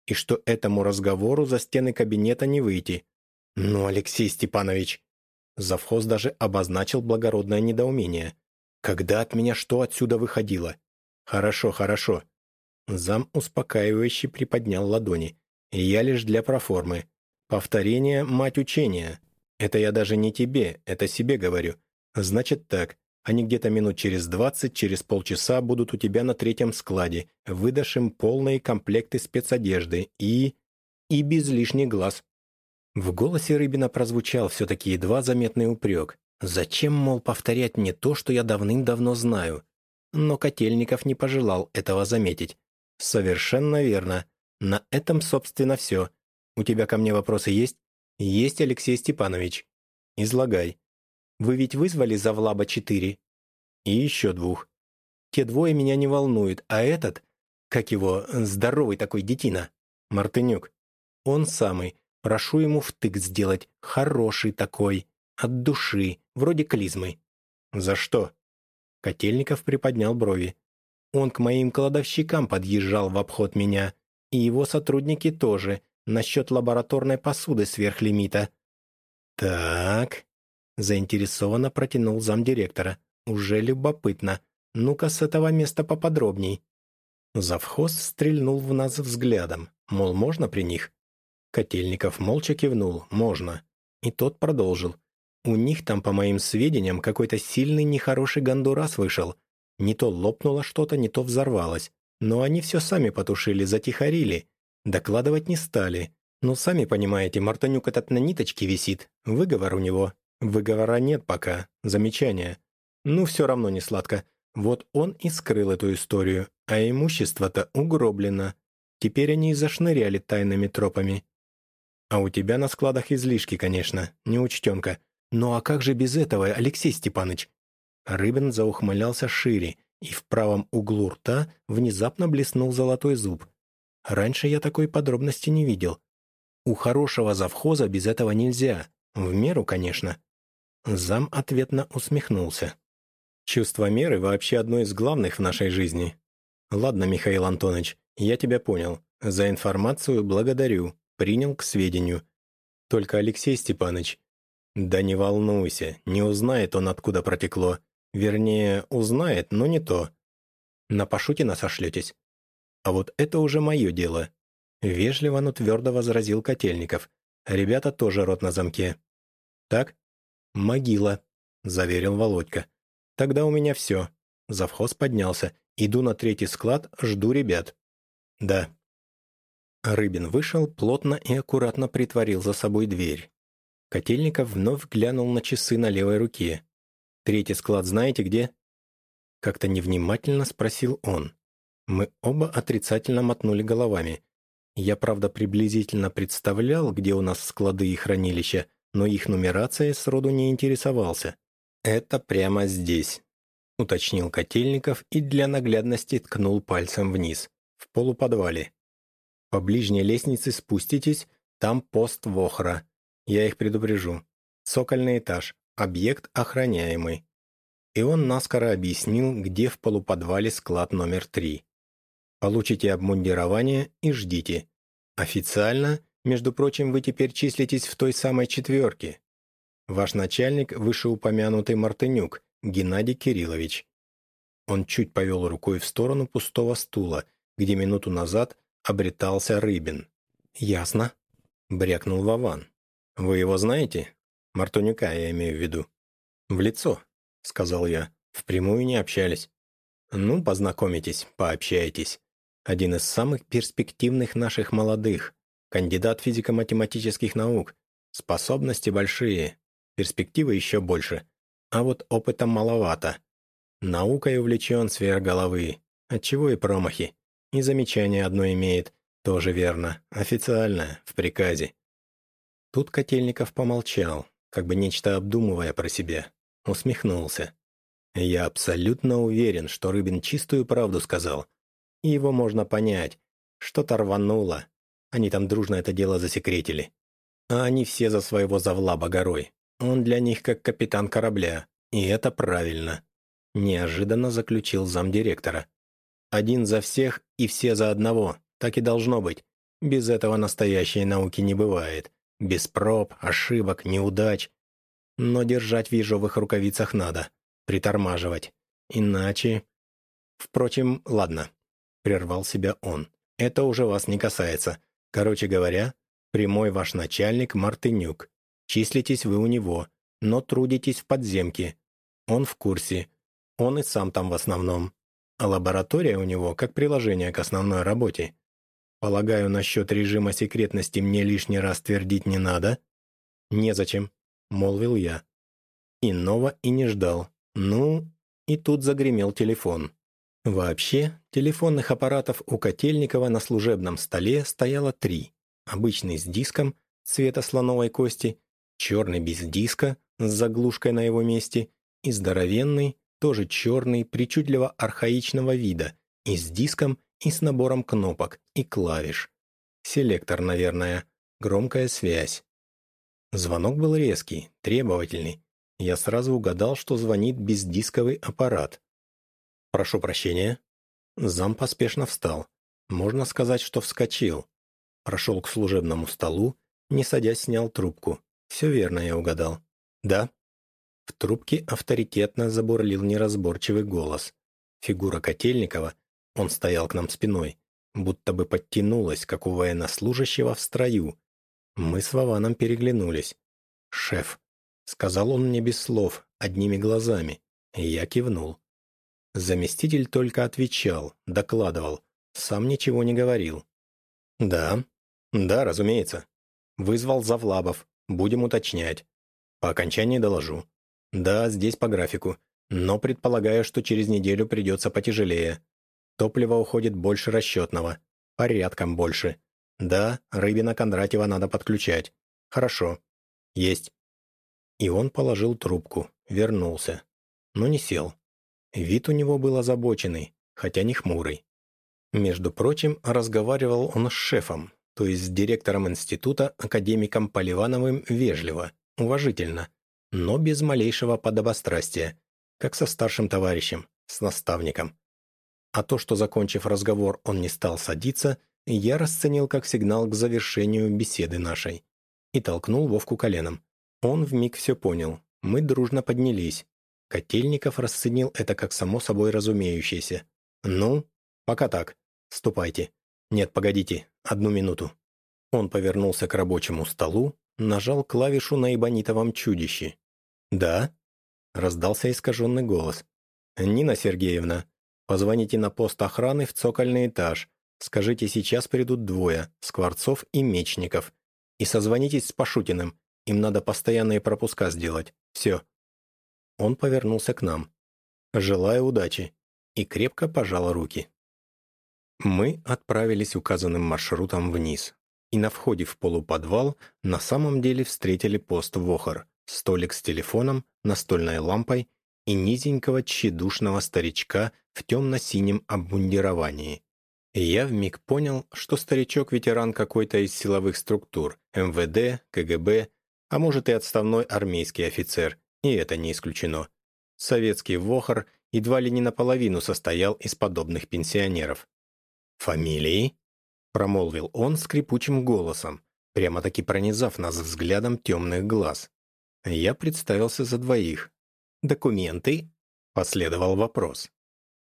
«И что этому разговору за стены кабинета не выйти?» «Ну, Алексей Степанович!» Завхоз даже обозначил благородное недоумение. «Когда от меня что отсюда выходило?» «Хорошо, хорошо». Зам успокаивающе приподнял ладони. «Я лишь для проформы. Повторение – мать учения. Это я даже не тебе, это себе говорю. Значит так, они где-то минут через двадцать, через полчаса будут у тебя на третьем складе. Выдашь им полные комплекты спецодежды и... и без лишних глаз. В голосе Рыбина прозвучал все-таки едва заметный упрек. Зачем, мол, повторять мне то, что я давным-давно знаю? Но Котельников не пожелал этого заметить. Совершенно верно. На этом, собственно, все. У тебя ко мне вопросы есть? Есть, Алексей Степанович. Излагай. Вы ведь вызвали Завлаба-4? И еще двух. Те двое меня не волнуют, а этот, как его, здоровый такой детина, Мартынюк. Он самый. Прошу ему втык сделать. Хороший такой. От души. Вроде клизмы. За что? Котельников приподнял брови. Он к моим кладовщикам подъезжал в обход меня. И его сотрудники тоже. Насчет лабораторной посуды сверхлимита. Так. Заинтересованно протянул замдиректора. Уже любопытно. Ну-ка с этого места поподробней. Завхоз стрельнул в нас взглядом. Мол, можно при них? Котельников молча кивнул «можно». И тот продолжил. «У них там, по моим сведениям, какой-то сильный нехороший гондурас вышел. Не то лопнуло что-то, не то взорвалось. Но они все сами потушили, затихарили. Докладывать не стали. Но сами понимаете, Мартанюк этот на ниточке висит. Выговор у него. Выговора нет пока. Замечание. Ну, все равно не сладко. Вот он и скрыл эту историю, а имущество-то угроблено. Теперь они и зашныряли тайными тропами. А у тебя на складах излишки, конечно, неучтенка. Ну а как же без этого, Алексей Степанович? Рыбин заухмылялся шире, и в правом углу рта внезапно блеснул золотой зуб. Раньше я такой подробности не видел. У хорошего завхоза без этого нельзя. В меру, конечно. Зам ответно усмехнулся. Чувство меры вообще одно из главных в нашей жизни. Ладно, Михаил Антонович, я тебя понял. За информацию благодарю принял к сведению. Только Алексей Степанович... Да не волнуйся, не узнает он, откуда протекло. Вернее, узнает, но не то. На Пашутина сошлетесь. А вот это уже мое дело. Вежливо, но твердо возразил Котельников. Ребята тоже рот на замке. Так? Могила, заверил Володька. Тогда у меня все. Завхоз поднялся. Иду на третий склад, жду ребят. Да, Рыбин вышел, плотно и аккуратно притворил за собой дверь. Котельников вновь глянул на часы на левой руке. «Третий склад знаете где?» Как-то невнимательно спросил он. Мы оба отрицательно мотнули головами. Я, правда, приблизительно представлял, где у нас склады и хранилища, но их нумерацией сроду не интересовался. «Это прямо здесь», — уточнил Котельников и для наглядности ткнул пальцем вниз, в полуподвале. По ближней лестнице спуститесь, там пост Вохра. Я их предупрежу. Цокольный этаж, объект охраняемый. И он наскоро объяснил, где в полуподвале склад номер три. Получите обмундирование и ждите. Официально, между прочим, вы теперь числитесь в той самой четверке. Ваш начальник – вышеупомянутый Мартынюк, Геннадий Кириллович. Он чуть повел рукой в сторону пустого стула, где минуту назад обретался Рыбин. «Ясно», — брякнул Вован. «Вы его знаете? Мартунюка я имею в виду». «В лицо», — сказал я. «Впрямую не общались». «Ну, познакомитесь, пообщайтесь. Один из самых перспективных наших молодых. Кандидат физико-математических наук. Способности большие. Перспективы еще больше. А вот опыта маловато. Наукой увлечен сверх головы. Отчего и промахи. И замечание одно имеет. Тоже верно. Официально, в приказе. Тут Котельников помолчал, как бы нечто обдумывая про себя. Усмехнулся. Я абсолютно уверен, что Рыбин чистую правду сказал. И его можно понять. Что-то рвануло. Они там дружно это дело засекретили. А они все за своего завлаба горой. Он для них как капитан корабля. И это правильно. Неожиданно заключил замдиректора. Один за всех и все за одного. Так и должно быть. Без этого настоящей науки не бывает. Без проб, ошибок, неудач. Но держать в ежовых рукавицах надо. Притормаживать. Иначе... Впрочем, ладно. Прервал себя он. Это уже вас не касается. Короче говоря, прямой ваш начальник Мартынюк. Числитесь вы у него, но трудитесь в подземке. Он в курсе. Он и сам там в основном а лаборатория у него как приложение к основной работе. Полагаю, насчет режима секретности мне лишний раз твердить не надо?» «Незачем», — молвил я. Иного и не ждал. Ну, и тут загремел телефон. Вообще, телефонных аппаратов у Котельникова на служебном столе стояло три. Обычный с диском цвета слоновой кости, черный без диска с заглушкой на его месте и здоровенный, тоже черный, причудливо архаичного вида, и с диском, и с набором кнопок и клавиш. Селектор, наверное, громкая связь. Звонок был резкий, требовательный. Я сразу угадал, что звонит бездисковый аппарат. «Прошу прощения». Зам поспешно встал. Можно сказать, что вскочил. Прошел к служебному столу, не садясь снял трубку. Все верно я угадал. «Да?» В трубке авторитетно забурлил неразборчивый голос. Фигура Котельникова, он стоял к нам спиной, будто бы подтянулась, как у военнослужащего в строю. Мы с Вованом переглянулись. «Шеф», — сказал он мне без слов, одними глазами. Я кивнул. Заместитель только отвечал, докладывал, сам ничего не говорил. «Да, да, разумеется. Вызвал Завлабов, будем уточнять. По окончании доложу. Да, здесь по графику, но предполагаю, что через неделю придется потяжелее. Топлива уходит больше расчетного, порядком больше. Да, Рыбина Кондратьева надо подключать. Хорошо. Есть». И он положил трубку, вернулся, но не сел. Вид у него был озабоченный, хотя не хмурый. Между прочим, разговаривал он с шефом, то есть с директором института, академиком Поливановым, вежливо, уважительно, но без малейшего подобострастия, как со старшим товарищем, с наставником. А то, что, закончив разговор, он не стал садиться, я расценил как сигнал к завершению беседы нашей и толкнул Вовку коленом. Он вмиг все понял. Мы дружно поднялись. Котельников расценил это как само собой разумеющееся. «Ну, пока так. Ступайте. Нет, погодите, одну минуту». Он повернулся к рабочему столу, нажал клавишу на эбонитовом чудище. «Да?» — раздался искаженный голос. «Нина Сергеевна, позвоните на пост охраны в цокольный этаж. Скажите, сейчас придут двое, Скворцов и Мечников. И созвонитесь с Пашутиным. Им надо постоянные пропуска сделать. Все». Он повернулся к нам. «Желаю удачи!» и крепко пожал руки. Мы отправились указанным маршрутом вниз. И на входе в полуподвал на самом деле встретили пост Вохор, столик с телефоном, настольной лампой и низенького тщедушного старичка в темно-синем обмундировании. И я вмиг понял, что старичок-ветеран какой-то из силовых структур, МВД, КГБ, а может и отставной армейский офицер, и это не исключено. Советский Вохор едва ли не наполовину состоял из подобных пенсионеров. «Фамилии?» — промолвил он скрипучим голосом, прямо-таки пронизав нас взглядом темных глаз. Я представился за двоих. «Документы?» — последовал вопрос.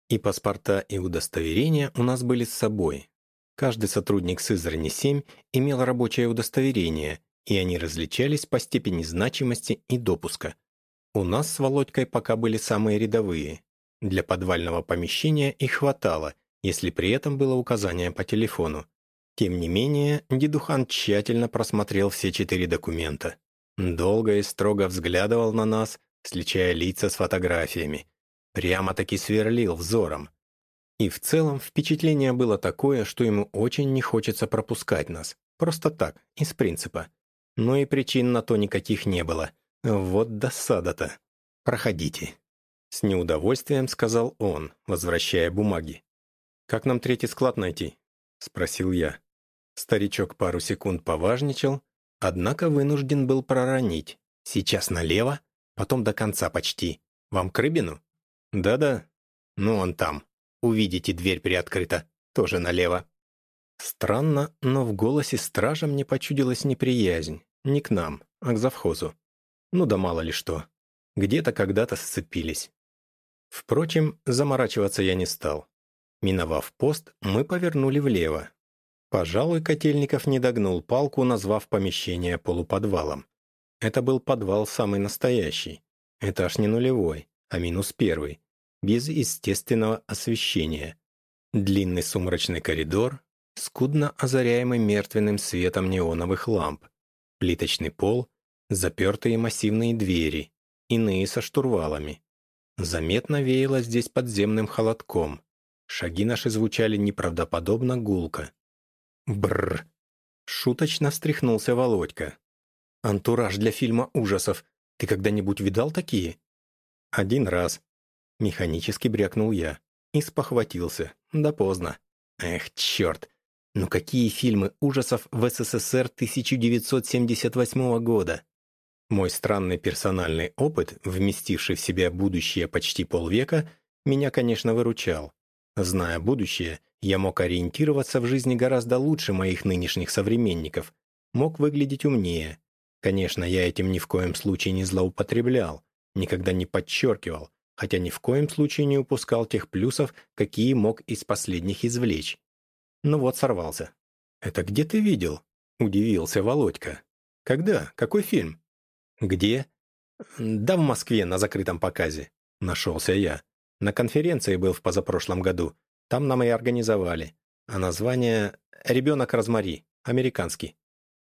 И паспорта, и удостоверения у нас были с собой. Каждый сотрудник Сызрани-7 имел рабочее удостоверение, и они различались по степени значимости и допуска. У нас с Володькой пока были самые рядовые. Для подвального помещения их хватало, если при этом было указание по телефону. Тем не менее, Дедухан тщательно просмотрел все четыре документа. Долго и строго взглядывал на нас, сличая лица с фотографиями. Прямо-таки сверлил взором. И в целом впечатление было такое, что ему очень не хочется пропускать нас. Просто так, из принципа. Но и причин на то никаких не было. «Вот досада-то. Проходите». С неудовольствием сказал он, возвращая бумаги. «Как нам третий склад найти?» — спросил я. Старичок пару секунд поважничал, однако вынужден был проронить. «Сейчас налево, потом до конца почти. Вам к Рыбину?» «Да-да. Ну, он там. Увидите, дверь приоткрыта. Тоже налево». Странно, но в голосе стража мне почудилась неприязнь. Не к нам, а к завхозу. Ну да мало ли что. Где-то когда-то сцепились. Впрочем, заморачиваться я не стал. Миновав пост, мы повернули влево. Пожалуй, Котельников не догнул палку, назвав помещение полуподвалом. Это был подвал самый настоящий. Этаж не нулевой, а минус первый. Без естественного освещения. Длинный сумрачный коридор, скудно озаряемый мертвенным светом неоновых ламп, плиточный пол, запертые массивные двери, иные со штурвалами. Заметно веяло здесь подземным холодком. Шаги наши звучали неправдоподобно гулко. Бррр. Шуточно встряхнулся Володька. «Антураж для фильма ужасов. Ты когда-нибудь видал такие?» «Один раз». Механически брякнул я. И спохватился. Да поздно. Эх, черт. Ну какие фильмы ужасов в СССР 1978 года? Мой странный персональный опыт, вместивший в себя будущее почти полвека, меня, конечно, выручал. Зная будущее, я мог ориентироваться в жизни гораздо лучше моих нынешних современников, мог выглядеть умнее. Конечно, я этим ни в коем случае не злоупотреблял, никогда не подчеркивал, хотя ни в коем случае не упускал тех плюсов, какие мог из последних извлечь. Ну вот сорвался. «Это где ты видел?» – удивился Володька. «Когда? Какой фильм?» «Где?» «Да в Москве, на закрытом показе». Нашелся я. На конференции был в позапрошлом году. Там нам и организовали. А название «Ребенок Розмари», американский.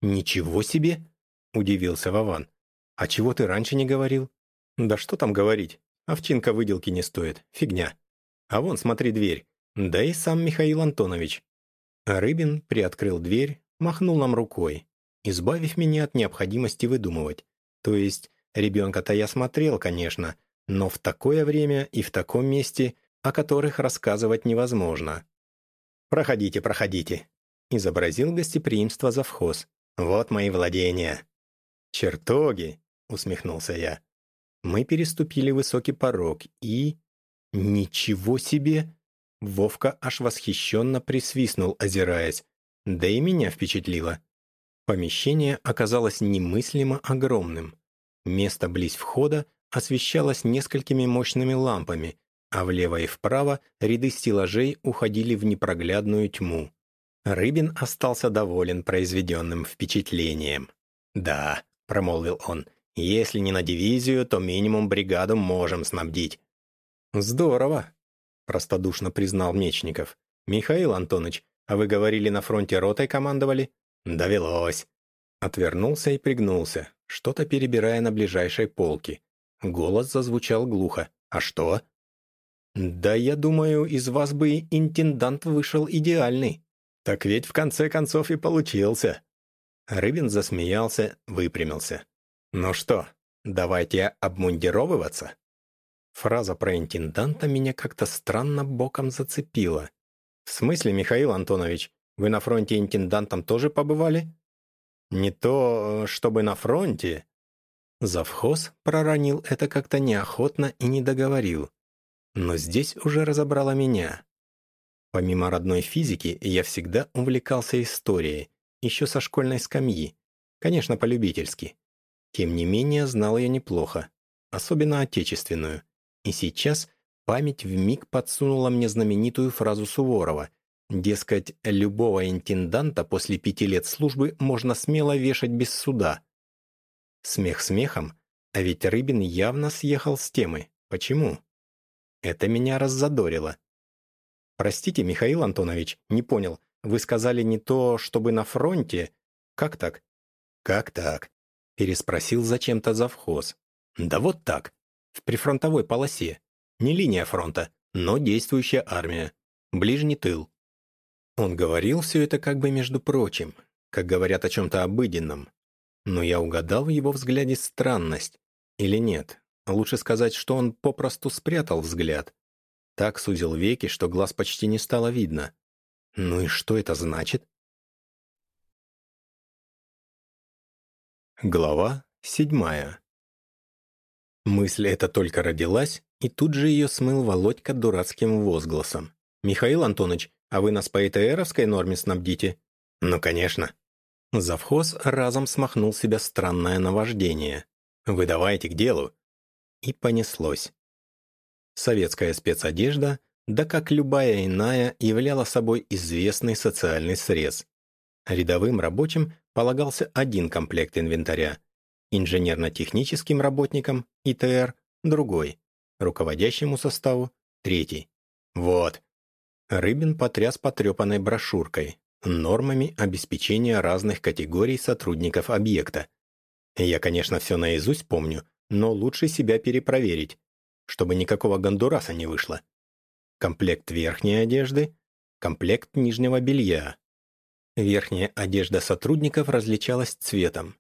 «Ничего себе!» – удивился Вован. «А чего ты раньше не говорил?» «Да что там говорить? Овчинка выделки не стоит. Фигня. А вон, смотри, дверь. Да и сам Михаил Антонович. Рыбин приоткрыл дверь, махнул нам рукой, избавив меня от необходимости выдумывать. То есть, ребенка-то я смотрел, конечно, но в такое время и в таком месте, о которых рассказывать невозможно. «Проходите, проходите», — изобразил гостеприимство завхоз. «Вот мои владения». «Чертоги», — усмехнулся я. Мы переступили высокий порог и... Ничего себе! Вовка аж восхищенно присвистнул, озираясь. Да и меня впечатлило. Помещение оказалось немыслимо огромным. Место близ входа освещалось несколькими мощными лампами, а влево и вправо ряды стеллажей уходили в непроглядную тьму. Рыбин остался доволен произведенным впечатлением. «Да», — промолвил он, — «если не на дивизию, то минимум бригаду можем снабдить». «Здорово», простодушно признал Мечников. «Михаил Антонович, а вы говорили, на фронте ротой командовали?» «Довелось». Отвернулся и пригнулся, что-то перебирая на ближайшей полке. Голос зазвучал глухо. «А что?» «Да я думаю, из вас бы интендант вышел идеальный. Так ведь в конце концов и получился». Рыбин засмеялся, выпрямился. «Ну что, давайте обмундировываться?» Фраза про интенданта меня как-то странно боком зацепила. «В смысле, Михаил Антонович, вы на фронте интендантом тоже побывали?» «Не то, чтобы на фронте». Завхоз проронил это как-то неохотно и не договорил. Но здесь уже разобрало меня. Помимо родной физики, я всегда увлекался историей, еще со школьной скамьи. Конечно, полюбительски. Тем не менее, знал я неплохо, особенно отечественную. И сейчас память вмиг подсунула мне знаменитую фразу Суворова. Дескать, любого интенданта после пяти лет службы можно смело вешать без суда. Смех смехом, а ведь Рыбин явно съехал с темы. Почему? Это меня раззадорило. «Простите, Михаил Антонович, не понял. Вы сказали не то, чтобы на фронте. Как так?» «Как так?» — переспросил зачем-то завхоз. «Да вот так. В прифронтовой полосе. Не линия фронта, но действующая армия. Ближний тыл. Он говорил все это как бы между прочим, как говорят о чем-то обыденном. Но я угадал в его взгляде странность. Или нет? Лучше сказать, что он попросту спрятал взгляд. Так сузил веки, что глаз почти не стало видно. Ну и что это значит? Глава седьмая. Мысль эта только родилась, и тут же ее смыл Володька дурацким возгласом. «Михаил Антонович, а вы нас по ЭТРовской норме снабдите?» «Ну, конечно». Завхоз разом смахнул себя странное наваждение. «Вы давайте к делу». И понеслось. Советская спецодежда, да как любая иная, являла собой известный социальный срез. Рядовым рабочим полагался один комплект инвентаря, инженерно-техническим работникам ИТР – другой, руководящему составу – третий. Вот. Рыбин потряс потрепанной брошюркой. нормами обеспечения разных категорий сотрудников объекта. Я, конечно, все наизусть помню, но лучше себя перепроверить, чтобы никакого гондураса не вышло. Комплект верхней одежды, комплект нижнего белья. Верхняя одежда сотрудников различалась цветом.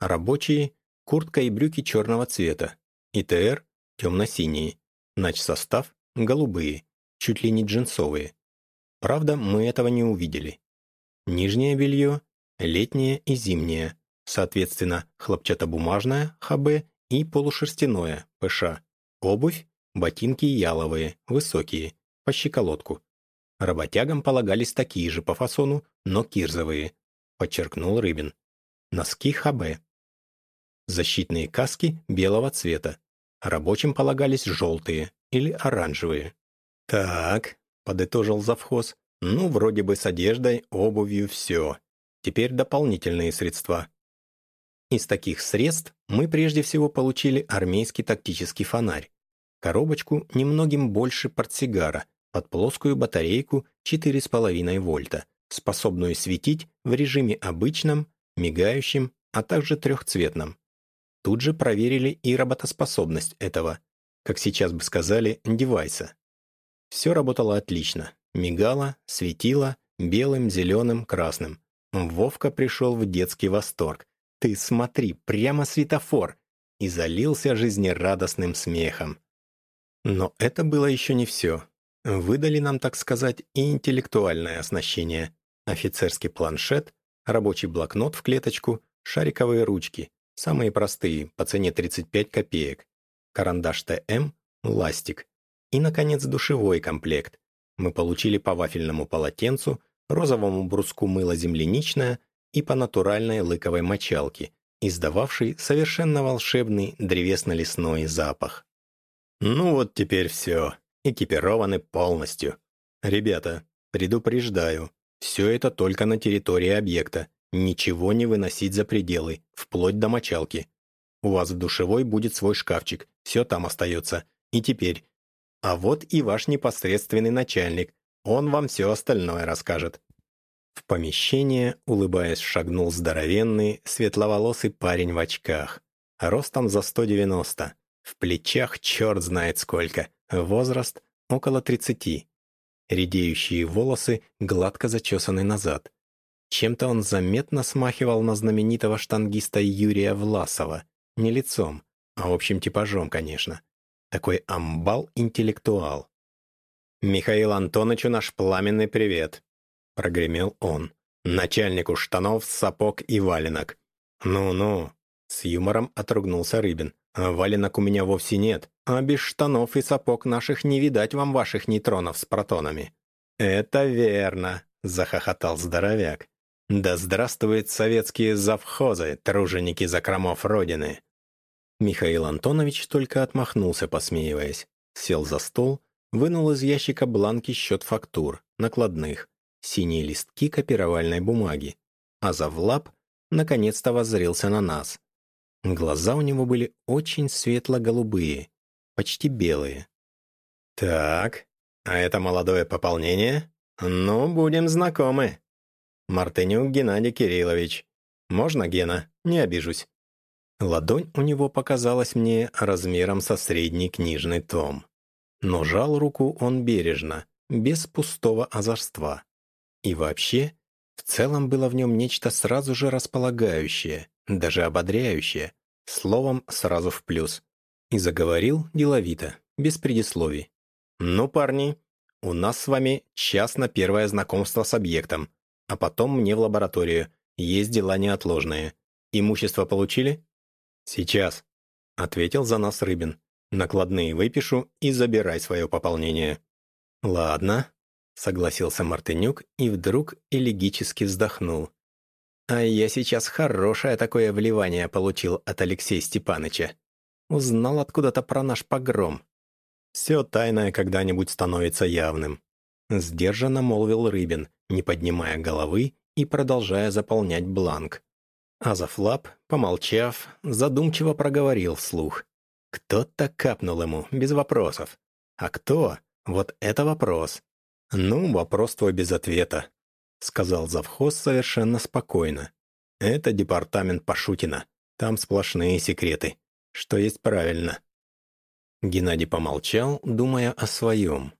Рабочие – куртка и брюки черного цвета, ИТР – темно-синие, начсостав – голубые, чуть ли не джинсовые. Правда, мы этого не увидели. Нижнее белье – летнее и зимнее, соответственно, хлопчатобумажное, ХБ, и полушерстяное, ПШ. Обувь – ботинки яловые, высокие, по щиколотку. Работягам полагались такие же по фасону, но кирзовые, подчеркнул Рыбин. Носки ХБ. Защитные каски белого цвета. Рабочим полагались желтые или оранжевые. «Так», — подытожил завхоз, «ну, вроде бы с одеждой, обувью все. Теперь дополнительные средства». Из таких средств мы прежде всего получили армейский тактический фонарь, коробочку немногим больше портсигара, под плоскую батарейку 4,5 вольта, способную светить в режиме обычном, мигающем, а также трехцветном. Тут же проверили и работоспособность этого, как сейчас бы сказали, девайса. Все работало отлично. Мигало, светило, белым, зеленым, красным. Вовка пришел в детский восторг. «Ты смотри, прямо светофор!» и залился жизнерадостным смехом. Но это было еще не все. Выдали нам, так сказать, и интеллектуальное оснащение. Офицерский планшет, рабочий блокнот в клеточку, шариковые ручки, самые простые, по цене 35 копеек, карандаш ТМ, ластик и, наконец, душевой комплект. Мы получили по вафельному полотенцу, розовому бруску мыла земляничное и по натуральной лыковой мочалке, издававшей совершенно волшебный древесно-лесной запах. Ну вот теперь все, экипированы полностью. Ребята, предупреждаю, все это только на территории объекта, ничего не выносить за пределы, вплоть до мочалки. У вас в душевой будет свой шкафчик, все там остается. И теперь. А вот и ваш непосредственный начальник, он вам все остальное расскажет. В помещение, улыбаясь, шагнул здоровенный, светловолосый парень в очках. Ростом за 190. В плечах черт знает сколько. Возраст около 30. Редеющие волосы гладко зачесаны назад. Чем-то он заметно смахивал на знаменитого штангиста Юрия Власова. Не лицом, а общим типажом, конечно. Такой амбал-интеллектуал. «Михаил Антоновичу наш пламенный привет», — прогремел он. «Начальнику штанов, сапог и валенок». «Ну-ну», — с юмором отругнулся Рыбин. «Валенок у меня вовсе нет, а без штанов и сапог наших не видать вам ваших нейтронов с протонами». «Это верно», — захохотал здоровяк. «Да здравствуют советские завхозы, труженики закромов Родины!» Михаил Антонович только отмахнулся, посмеиваясь. Сел за стол, вынул из ящика бланки счет фактур, накладных, синие листки копировальной бумаги, а завлап наконец-то воззрелся на нас. Глаза у него были очень светло-голубые, почти белые. «Так, а это молодое пополнение? Ну, будем знакомы. Мартынюк Геннадий Кириллович. Можно, Гена? Не обижусь». Ладонь у него показалась мне размером со средний книжный том. Но жал руку он бережно, без пустого озорства. И вообще, в целом было в нем нечто сразу же располагающее, даже ободряющее, словом, сразу в плюс. И заговорил деловито, без предисловий. «Ну, парни, у нас с вами час на первое знакомство с объектом, а потом мне в лабораторию. Есть дела неотложные. Имущество получили?» «Сейчас», — ответил за нас Рыбин. «Накладные выпишу и забирай свое пополнение». «Ладно», — согласился Мартынюк и вдруг элегически вздохнул. «А я сейчас хорошее такое вливание получил от Алексея Степаныча. Узнал откуда-то про наш погром. Все тайное когда-нибудь становится явным», — сдержанно молвил Рыбин, не поднимая головы и продолжая заполнять бланк. Азафлап, помолчав, задумчиво проговорил вслух. Кто-то капнул ему, без вопросов. А кто? Вот это вопрос. Ну, вопрос твой без ответа. сказал завхоз совершенно спокойно. «Это департамент Пашутина. Там сплошные секреты. Что есть правильно». Геннадий помолчал, думая о своем.